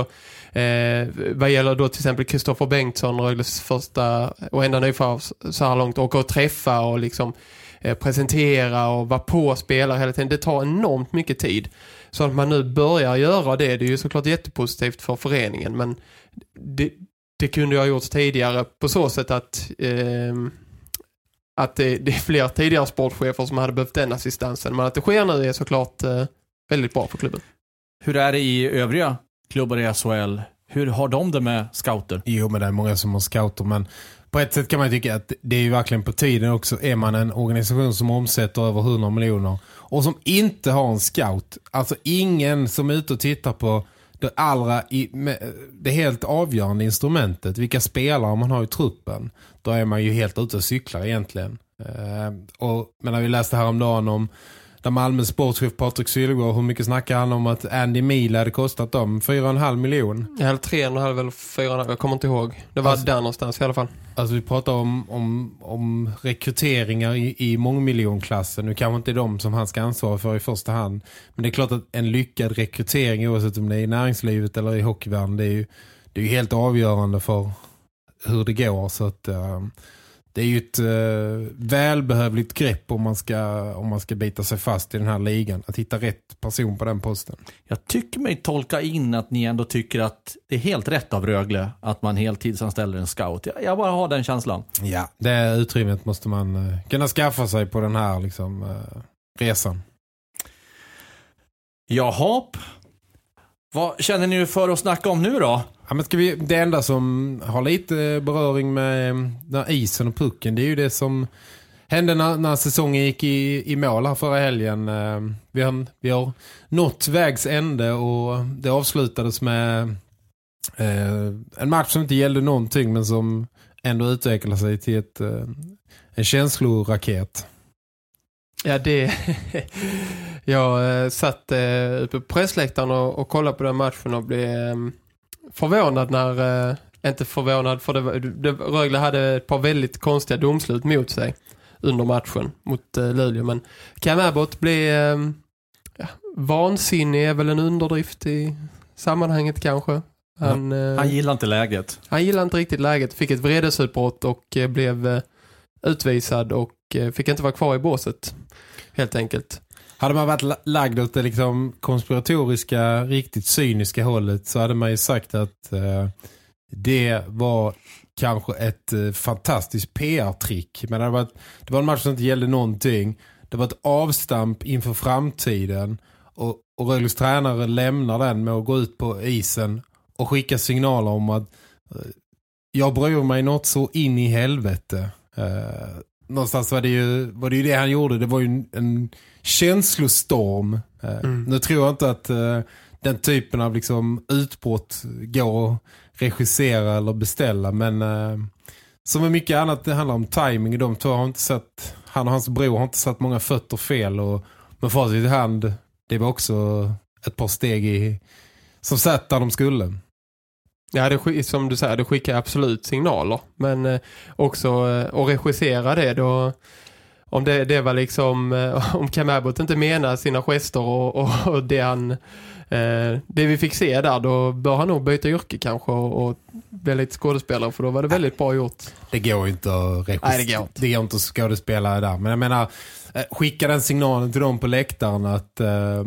[SPEAKER 6] eh, vad gäller då till exempel Kristoffer Bengtsson Rögles första och enda nyförvärv så här långt åka och träffa och liksom eh, presentera och vara på spelare hela tiden. Det tar enormt mycket tid. Så att man nu börjar göra det, det är ju såklart jättepositivt för föreningen men det, det kunde jag ha gjort tidigare på så sätt att ehm, att det, det är fler tidigare sportchefer som hade behövt den assistansen. Men att det sker nu är såklart eh, väldigt bra för klubben.
[SPEAKER 4] Hur är det i övriga klubbar i SHL? Hur har de det med scouter?
[SPEAKER 5] Jo, men det är många som har scouter, men på ett sätt kan man tycka att det är ju verkligen på tiden också. Är man en organisation som omsätter över 100 miljoner och som inte har en scout, alltså ingen som är ute och tittar på det allra, i, med, det helt avgörande instrumentet, vilka spelare man har i truppen, då är man ju helt ute och cyklar egentligen. Eh, och, men när vi läste häromdagen om där Malmö sportchef Patrik Sylvegård, hur mycket snackar han om att Andy Mila hade kostat dem? 4,5 miljon.
[SPEAKER 6] Tre och hade väl fyra, jag kommer inte ihåg. Det var
[SPEAKER 5] Alltså-
[SPEAKER 6] där någonstans i alla fall.
[SPEAKER 5] Alltså vi pratar om, om, om rekryteringar i, i mångmiljonklassen. Nu kanske inte är de som han ska ansvara för i första hand. Men det är klart att en lyckad rekrytering oavsett om det är i näringslivet eller i hockeyvärlden det är ju, det är ju helt avgörande för hur det går. Så att eh, det är ju ett eh, välbehövligt grepp om man, ska, om man ska bita sig fast i den här ligan. Att hitta rätt person på den posten.
[SPEAKER 4] Jag tycker mig tolka in att ni ändå tycker att det är helt rätt av Rögle att man heltidsanställer en scout. Jag, jag bara har den känslan.
[SPEAKER 5] Ja, det utrymmet måste man eh, kunna skaffa sig på den här liksom, eh, resan.
[SPEAKER 4] Jaha. Vad känner ni för att snacka om nu då?
[SPEAKER 5] Ja, men ska vi, det enda som har lite eh, beröring med eh, den här isen och pucken det är ju det som hände när, när säsongen gick i, i mål här förra helgen. Eh, vi har, vi har nått vägs ände och det avslutades med eh, en match som inte gällde någonting men som ändå utvecklade sig till ett, en känsloraket.
[SPEAKER 6] Ja, det... jag eh, satt eh, uppe på pressläktaren och, och kollade på den matchen och blev eh, förvånad när... Eh, inte förvånad för det, det, Rögle hade ett par väldigt konstiga domslut mot sig under matchen mot Luleå. Men Cam Abbott blev eh, ja, vansinnig är väl en underdrift i sammanhanget kanske. Han, eh,
[SPEAKER 4] Han gillar inte läget.
[SPEAKER 6] han gillade inte riktigt läget, fick ett vredesutbrott och blev utvisad och fick inte vara kvar i båset. Helt enkelt.
[SPEAKER 5] Hade man varit lagd åt det liksom konspiratoriska, riktigt cyniska hållet så hade man ju sagt att eh, det var kanske ett eh, fantastiskt PR-trick. Men det, var, det var en match som inte gällde någonting. Det var ett avstamp inför framtiden. Och, och Rögles tränare lämnar den med att gå ut på isen och skicka signaler om att eh, jag bryr mig något så in i helvete. Eh, Någonstans var det, ju, var det ju det han gjorde. Det var ju en, en känslostorm. Eh,
[SPEAKER 6] Mm.
[SPEAKER 5] Nu tror jag inte att eh, den typen av liksom utbrott går att regissera eller beställa. Men eh, som med mycket annat, det handlar om timing. De två har inte satt, han och hans bror har inte satt många fötter fel. Och med facit i hand, det var också ett par steg i, som satt där de skulle.
[SPEAKER 6] Ja, det, som du säger, det skickar absolut signaler. Men eh, också eh, att regissera det då... Om det, det var liksom... Eh, om Cam Abbott inte menar sina gester och, och, och det han... Det vi fick se där, då bör han nog byta yrke kanske och, och bli lite skådespelare för då var det väldigt bra gjort.
[SPEAKER 5] Det går ju inte att regissera.
[SPEAKER 6] Nej, det går inte.
[SPEAKER 5] Det går inte att skådespela där. Men jag menar, skicka den signalen till dem på läktaren att eh,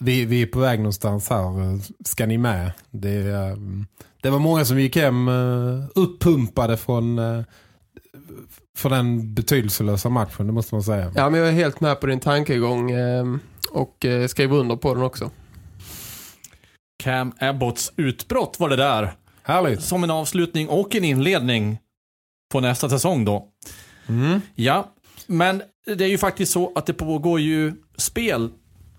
[SPEAKER 5] vi, vi är på väg någonstans här. Ska ni med? Det, eh, det var många som gick hem eh, uppumpade från, eh, för den betydelselösa matchen, det måste man säga.
[SPEAKER 6] Ja, men jag är helt med på din tankegång eh, och eh, skriver under på den också.
[SPEAKER 4] Cam Abbotts utbrott var det där.
[SPEAKER 5] Härligt.
[SPEAKER 4] Som en avslutning och en inledning på nästa säsong då.
[SPEAKER 5] Mm.
[SPEAKER 4] Ja, men det är ju faktiskt så att det pågår ju spel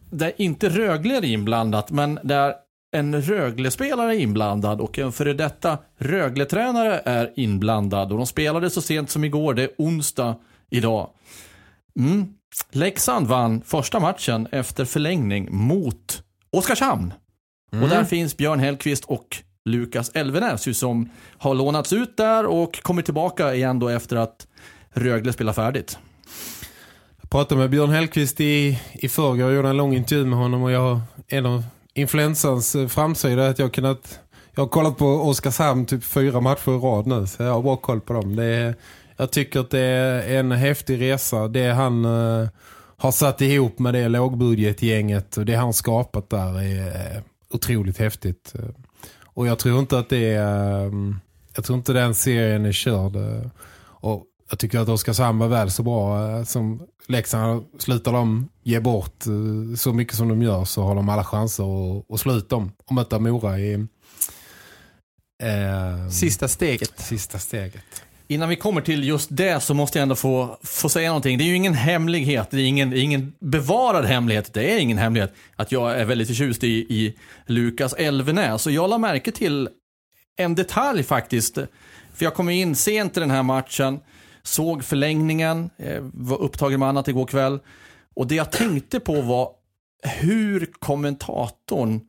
[SPEAKER 4] där inte Rögle är inblandat, men där en Rögle-spelare är inblandad och en före detta Rögle-tränare är inblandad. Och de spelade så sent som igår, det är onsdag idag. Mm. Leksand vann första matchen efter förlängning mot Oskarshamn. Och där finns Björn Hellqvist och Lukas Elvenäs som har lånats ut där och kommer tillbaka igen då efter att Rögle spelar färdigt.
[SPEAKER 5] Jag pratade med Björn Hellqvist i, i förrgår och gjorde en lång intervju med honom och jag en av influensans eh, framsida är att jag har kunnat jag har kollat på Oskarshamn typ fyra matcher i rad nu så jag har bra koll på dem. Det är, jag tycker att det är en häftig resa. Det han uh, har satt ihop med det lågbudgetgänget och det han skapat där är eh, otroligt häftigt. Och jag tror inte att det är jag tror inte den serien är körd. Och jag tycker att Oskarshamn var väl så bra eh, som Leksand. Slutar de ge bort eh, så mycket som de gör så har de alla chanser att, att sluta dem och möta Mora i eh,
[SPEAKER 6] Sista steget.
[SPEAKER 5] sista steget.
[SPEAKER 4] Innan vi kommer till just det så måste jag ändå få, få säga någonting. Det är ju ingen hemlighet, det är ingen, ingen bevarad hemlighet, det är ingen hemlighet att jag är väldigt förtjust i, i Lukas Elvenäs. Och jag la märke till en detalj faktiskt. För jag kom in sent i den här matchen, såg förlängningen, eh, var upptagen med annat igår kväll. Och det jag tänkte på var hur kommentatorn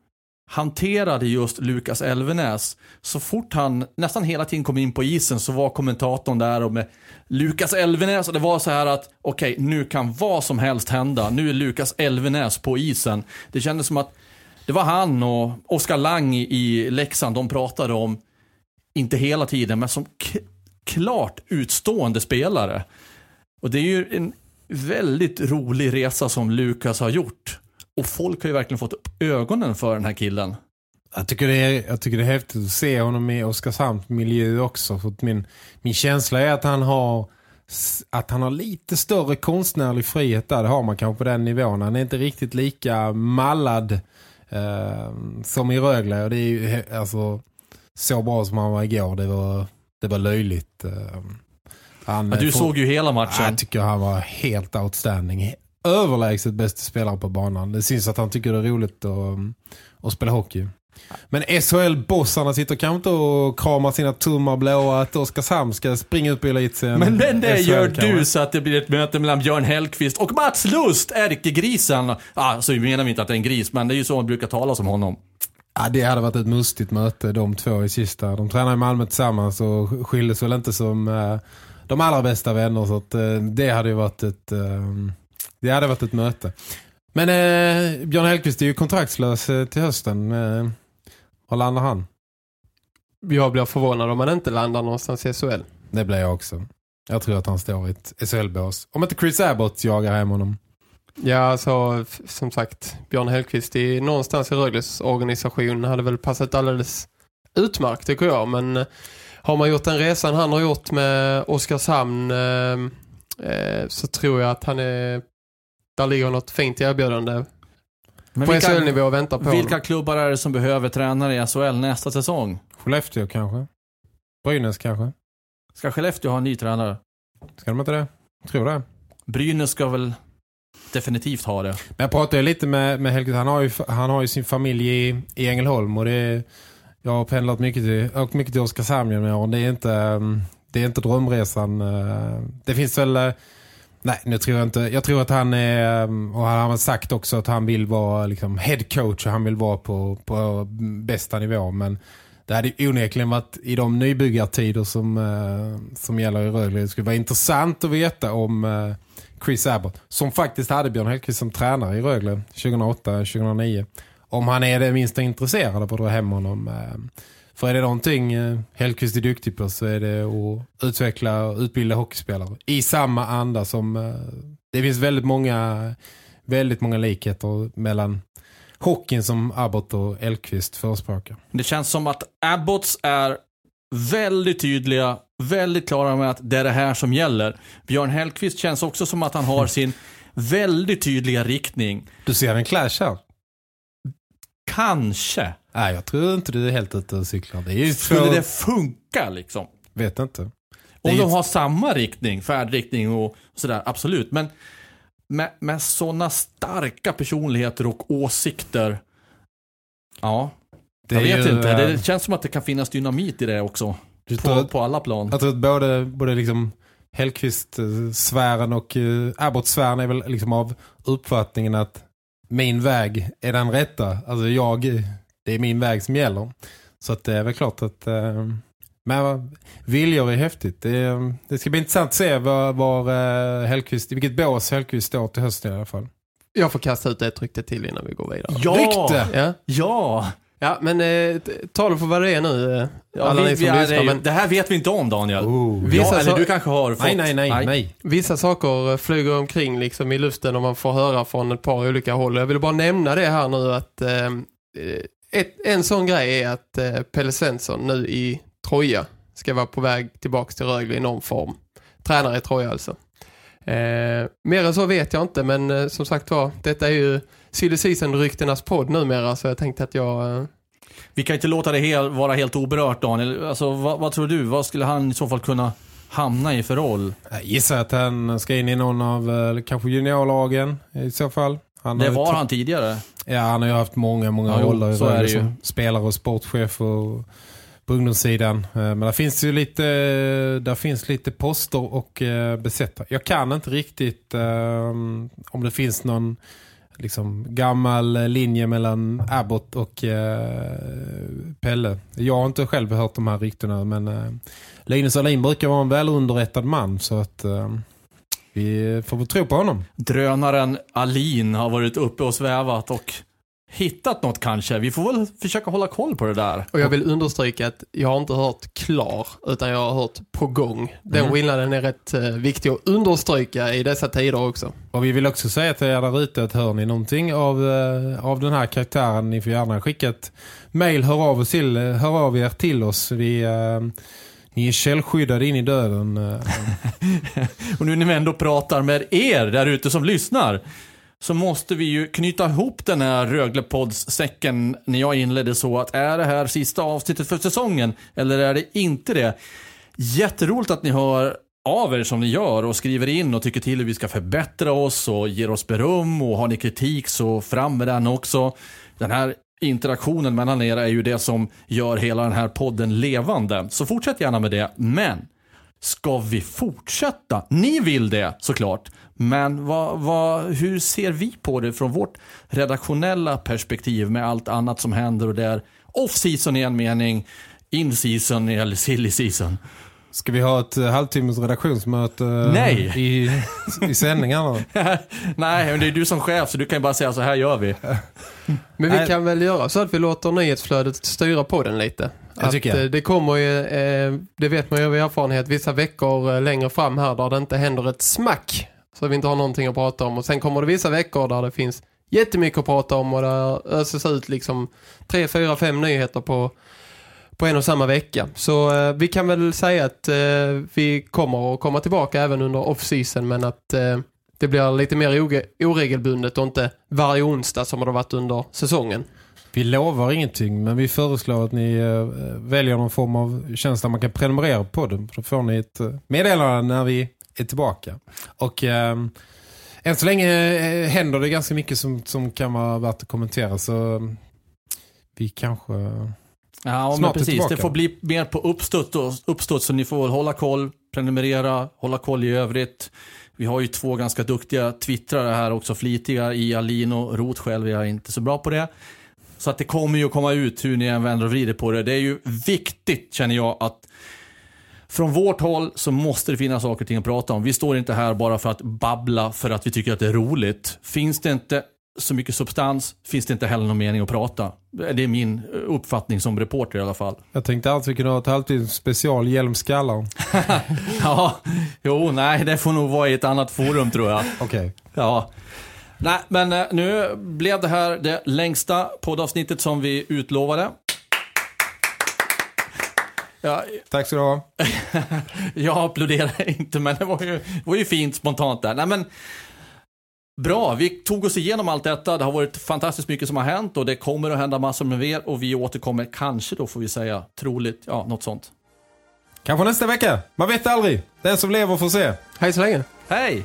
[SPEAKER 4] hanterade just Lukas Elvenäs. Så fort han nästan hela tiden kom in på isen så var kommentatorn där och med Lukas Elvenäs och det var så här att okej, nu kan vad som helst hända. Nu är Lukas Elvenäs på isen. Det kändes som att det var han och Oskar Lang i Leksand de pratade om, inte hela tiden, men som klart utstående spelare. Och det är ju en väldigt rolig resa som Lukas har gjort. Och folk har ju verkligen fått upp ögonen för den här killen.
[SPEAKER 5] Jag tycker, det är, jag tycker det är häftigt att se honom i Oskarshamns miljö också. För att min, min känsla är att han har att han har lite större konstnärlig frihet där. Det har man kanske på den nivån. Han är inte riktigt lika mallad eh, som i Rögle. Och det är ju alltså, så bra som han var igår. Det var, det var löjligt. Eh, han,
[SPEAKER 4] Ja, du
[SPEAKER 5] får-
[SPEAKER 4] såg ju hela matchen.
[SPEAKER 5] Jag tycker han var helt outstanding. Överlägset bästa spelare på banan. Det syns att han tycker det är roligt att, att spela hockey. Men SHL-bossarna sitter kanske inte och kramar sina tummar blåa att Oskarshamn ska springa upp i elitserien.
[SPEAKER 4] Men, det
[SPEAKER 5] SHL
[SPEAKER 4] gör du så att det blir ett möte mellan Björn Hellqvist och Mats Lust, ärkegrisen. Ja, så menar vi inte att det är en gris, men det är ju så man brukar tala om honom.
[SPEAKER 5] Ja, det hade varit ett mustigt möte, de två i sista. De tränar i Malmö tillsammans och skildes väl inte som eh, de allra bästa vänner. Så att, eh, det hade ju varit ett, eh, det hade varit ett möte. Men eh, Björn Hellqvist är ju kontraktslös eh, till hösten. Eh, var landar han?
[SPEAKER 6] Jag blir förvånad om han inte landar någonstans i SHL.
[SPEAKER 5] Det blir jag också. Jag tror att han står i ett SHL-bås. Om inte Chris Abbott jagar hem honom.
[SPEAKER 6] Ja, alltså som sagt, Björn Hellqvist i någonstans i Rögles organisation hade väl passat alldeles utmärkt tycker jag. Men eh, har man gjort den resan han har gjort med Oskarshamn eh, eh, så tror jag att han är där ligger något fint erbjudande
[SPEAKER 4] Men
[SPEAKER 6] på
[SPEAKER 4] vilka,
[SPEAKER 6] SHL-nivå och väntar på
[SPEAKER 4] vilka
[SPEAKER 6] honom.
[SPEAKER 4] klubbar är det som behöver tränare i SHL nästa säsong?
[SPEAKER 5] Skellefteå kanske? Brynäs kanske?
[SPEAKER 4] Ska Skellefteå ha en ny tränare?
[SPEAKER 5] Ska de inte det? Tror det.
[SPEAKER 4] Brynäs ska väl definitivt ha det.
[SPEAKER 5] Men jag pratade ju lite med, med Helge. Han har ju, han har ju sin familj i, i Ängelholm och det är, jag har pendlat mycket till, och mycket till Oskarshamn med år. Det är inte, mm, det är inte drömresan. Eh, det finns väl, eh, nej nu tror jag inte, jag tror att han är, mm, och han har sagt också att han vill vara liksom head coach och han vill vara på, på bästa nivå. Men det hade onekligen varit i de nybyggartider som, eh, som gäller i Rögle. Det skulle vara intressant att veta om Chris Abbott, som faktiskt hade Björn Hellqvist som tränare i Rögle 2008-2009. Om han är det minsta intresserad av att dra hem honom. Eh, för är det någonting eh, Hellkvist Hellqvist är duktig på så är det att utveckla och utbilda hockeyspelare. I samma anda som... Eh, det finns väldigt många, väldigt många likheter mellan hockeyn som Abbott och Hellqvist förespråkar.
[SPEAKER 4] Det känns som att Abbots är väldigt tydliga, väldigt klara med att det är det här som gäller. Björn Hellqvist känns också som att han har sin väldigt tydliga riktning.
[SPEAKER 5] Du ser en clash?
[SPEAKER 4] Kanske.
[SPEAKER 5] Nej, jag tror inte du är helt ute och cyklar. Det
[SPEAKER 4] Skulle
[SPEAKER 5] två-
[SPEAKER 4] det funka liksom?
[SPEAKER 5] Vet inte.
[SPEAKER 4] Om de har samma riktning, färdriktning och sådär, absolut. Men med, med sådana starka personligheter och åsikter, ja,
[SPEAKER 5] Det
[SPEAKER 4] jag vet
[SPEAKER 5] ju,
[SPEAKER 4] inte.
[SPEAKER 5] eh,
[SPEAKER 4] Det känns som att det kan finnas dynamit i det också.
[SPEAKER 5] Du
[SPEAKER 4] På,
[SPEAKER 5] tror-
[SPEAKER 4] på alla plan.
[SPEAKER 5] Jag tror att både, både liksom Hellqvist-sfären och uh, Abbott-sfären är väl liksom av uppfattningen att min väg är den rätta. Alltså jag, det är min väg som gäller. Så att det är väl klart att uh, men viljor är häftigt. Det, det ska bli intressant att se var, var uh, Hellqvist, i vilket bås Hellqvist står till hösten i alla fall.
[SPEAKER 6] Jag får kasta ut ett rykte till innan vi går vidare.
[SPEAKER 4] Ja!
[SPEAKER 5] Rykte!
[SPEAKER 6] Ja,
[SPEAKER 4] Ja!
[SPEAKER 6] Ja men eh, t- ta det för vad det är nu. eh,
[SPEAKER 4] ja
[SPEAKER 6] alla
[SPEAKER 4] vi,
[SPEAKER 6] ni
[SPEAKER 4] vi
[SPEAKER 6] som
[SPEAKER 4] är,
[SPEAKER 6] lyssnar. Men
[SPEAKER 4] Det här vet vi inte om Daniel.
[SPEAKER 5] Oh.
[SPEAKER 6] Vissa
[SPEAKER 4] ja, eller du kanske har fått...
[SPEAKER 5] Nej, nej, nej, nej.
[SPEAKER 6] Vissa saker eh, flyger omkring liksom i luften och man får höra från ett par olika håll. Jag vill bara nämna det här nu att eh, ett, en sån grej är att eh, Pelle Svensson nu i Troja ska vara på väg tillbaka till Rögle i någon form. Tränare i Troja alltså. Eh, mer än så vet jag inte men eh, som sagt var, detta är ju Silly Season-ryktenas podd numera så jag tänkte att jag... Eh,
[SPEAKER 4] Vi kan inte låta det hel, vara helt oberört Daniel. Alltså, vad, vad tror du? Vad skulle han i så fall kunna hamna i för roll?
[SPEAKER 5] Jag gissar att han ska in i någon av eh, kanske juniorlagen i så fall. Han
[SPEAKER 4] Det var han tidigare.
[SPEAKER 5] Ja, han har ju haft många, många
[SPEAKER 4] Ja,
[SPEAKER 5] roller
[SPEAKER 4] så är det ju.
[SPEAKER 5] som spelare och sportchef och på ungdomssidan. Eh, Men där finns ju lite, där finns lite poster och besätta. Jag kan inte riktigt eh, om det finns någon liksom gammal linje mellan Abbott och eh, Pelle. Jag har inte själv hört de här ryktena men eh, Linus Alin brukar vara en väl underrättad man så att eh, vi får väl tro på honom.
[SPEAKER 4] Drönaren Alin har varit uppe och svävat och hittat något kanske. Vi får väl försöka hålla koll på det där.
[SPEAKER 6] Och jag vill understryka att jag har inte hört klar utan jag har hört på gång. Den
[SPEAKER 5] Mm.
[SPEAKER 6] skillnaden är rätt eh, viktig att understryka i dessa tider också.
[SPEAKER 5] Och vi vill också säga till er där ute att hör ni någonting av, eh, av den här karaktären, ni får gärna skicka ett mail, hör av, oss till, hör av er till oss. Vi, eh, ni är källskyddade in i döden. eh.
[SPEAKER 4] Och nu när vi ändå pratar med er där ute som lyssnar så måste vi ju knyta ihop den här Röglepods-säcken när jag inledde så att är det här sista avsnittet för säsongen eller är det inte det? Jätteroligt att ni hör av er som ni gör och skriver in och tycker till hur vi ska förbättra oss och ger oss beröm och har ni kritik så fram med den också. Den här interaktionen mellan er är ju det som gör hela den här podden levande. Så fortsätt gärna med det. Men Ska vi fortsätta? Ni vill det såklart. Men vad, vad, hur ser vi på det från vårt redaktionella perspektiv med allt annat som händer och där off-season i en mening, in-season eller silly season?
[SPEAKER 5] Ska vi ha ett halvtimmes redaktionsmöte eh,
[SPEAKER 4] Nej.
[SPEAKER 5] i, i sändningarna?
[SPEAKER 4] Nej, men det är du som chef så du kan ju bara säga så här gör vi.
[SPEAKER 6] Men vi
[SPEAKER 5] Nej.
[SPEAKER 6] kan väl göra så att vi låter nyhetsflödet styra på den lite.
[SPEAKER 5] Jag tycker
[SPEAKER 6] att,
[SPEAKER 5] jag.
[SPEAKER 6] eh, Det kommer ju, eh, det vet man ju av erfarenhet, vissa veckor längre fram här där det inte händer ett smack. Så vi inte har någonting att prata om. Och sen kommer det vissa veckor där det finns jättemycket att prata om och där öses ut liksom tre, fyra, fem nyheter på, på en och samma vecka. Så eh, vi kan väl säga att eh, vi kommer att komma tillbaka även under off-season men att eh, det blir lite mer oregelbundet och inte varje onsdag som det har varit under säsongen.
[SPEAKER 5] Vi lovar ingenting men vi föreslår att ni eh, väljer någon form av tjänst där man kan prenumerera på den. Då får ni ett eh, meddelande när vi är tillbaka. Och eh, än så länge eh, händer det ganska mycket som, som kan vara värt att kommentera så eh, vi kanske...
[SPEAKER 4] Ja, men precis.
[SPEAKER 5] tillbaka.
[SPEAKER 4] Det får bli mer på uppstått, och, uppstått så ni får hålla koll, prenumerera, hålla koll i övrigt. Vi har ju två ganska duktiga twittrare här också, flitiga i Alin och Rot själv. Jag är inte så bra på det. Så att det kommer ju att komma ut hur ni än vänder och vrider på det. Det är ju viktigt känner jag att från vårt håll så måste det finnas saker och ting att prata om. Vi står inte här bara för att babbla för att vi tycker att det är roligt. Finns det inte så mycket substans finns det inte heller någon mening att prata. Det är min eh, uppfattning som reporter i alla fall.
[SPEAKER 5] Jag tänkte att vi kunde ha ett halvtid special hjälmskallar.
[SPEAKER 4] Ja, jo, nej, det får nog vara i ett annat forum tror jag.
[SPEAKER 5] Okej.
[SPEAKER 4] Ja. Nej, men eh, nu blev det här det längsta poddavsnittet som vi utlovade. Ja,
[SPEAKER 5] Tack så du ha.
[SPEAKER 4] jag applåderar inte, men det var ju, det var ju fint spontant där. Nej, men, bra, vi tog oss igenom allt detta. Det har varit fantastiskt mycket som har hänt och det kommer att hända massor med mer och vi återkommer kanske då får vi säga, troligt, ja, något sånt.
[SPEAKER 5] Kanske nästa vecka. Man vet aldrig. Den som lever får se.
[SPEAKER 6] Hej så länge!
[SPEAKER 4] Hej!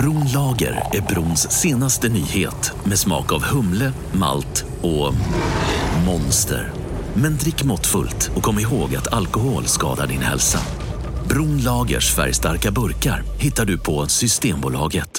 [SPEAKER 9] Bronlager är brons senaste nyhet med smak av humle, malt och monster. Men drick måttfullt och kom ihåg att alkohol skadar din hälsa. Bronlagers färgstarka burkar hittar du på Systembolaget.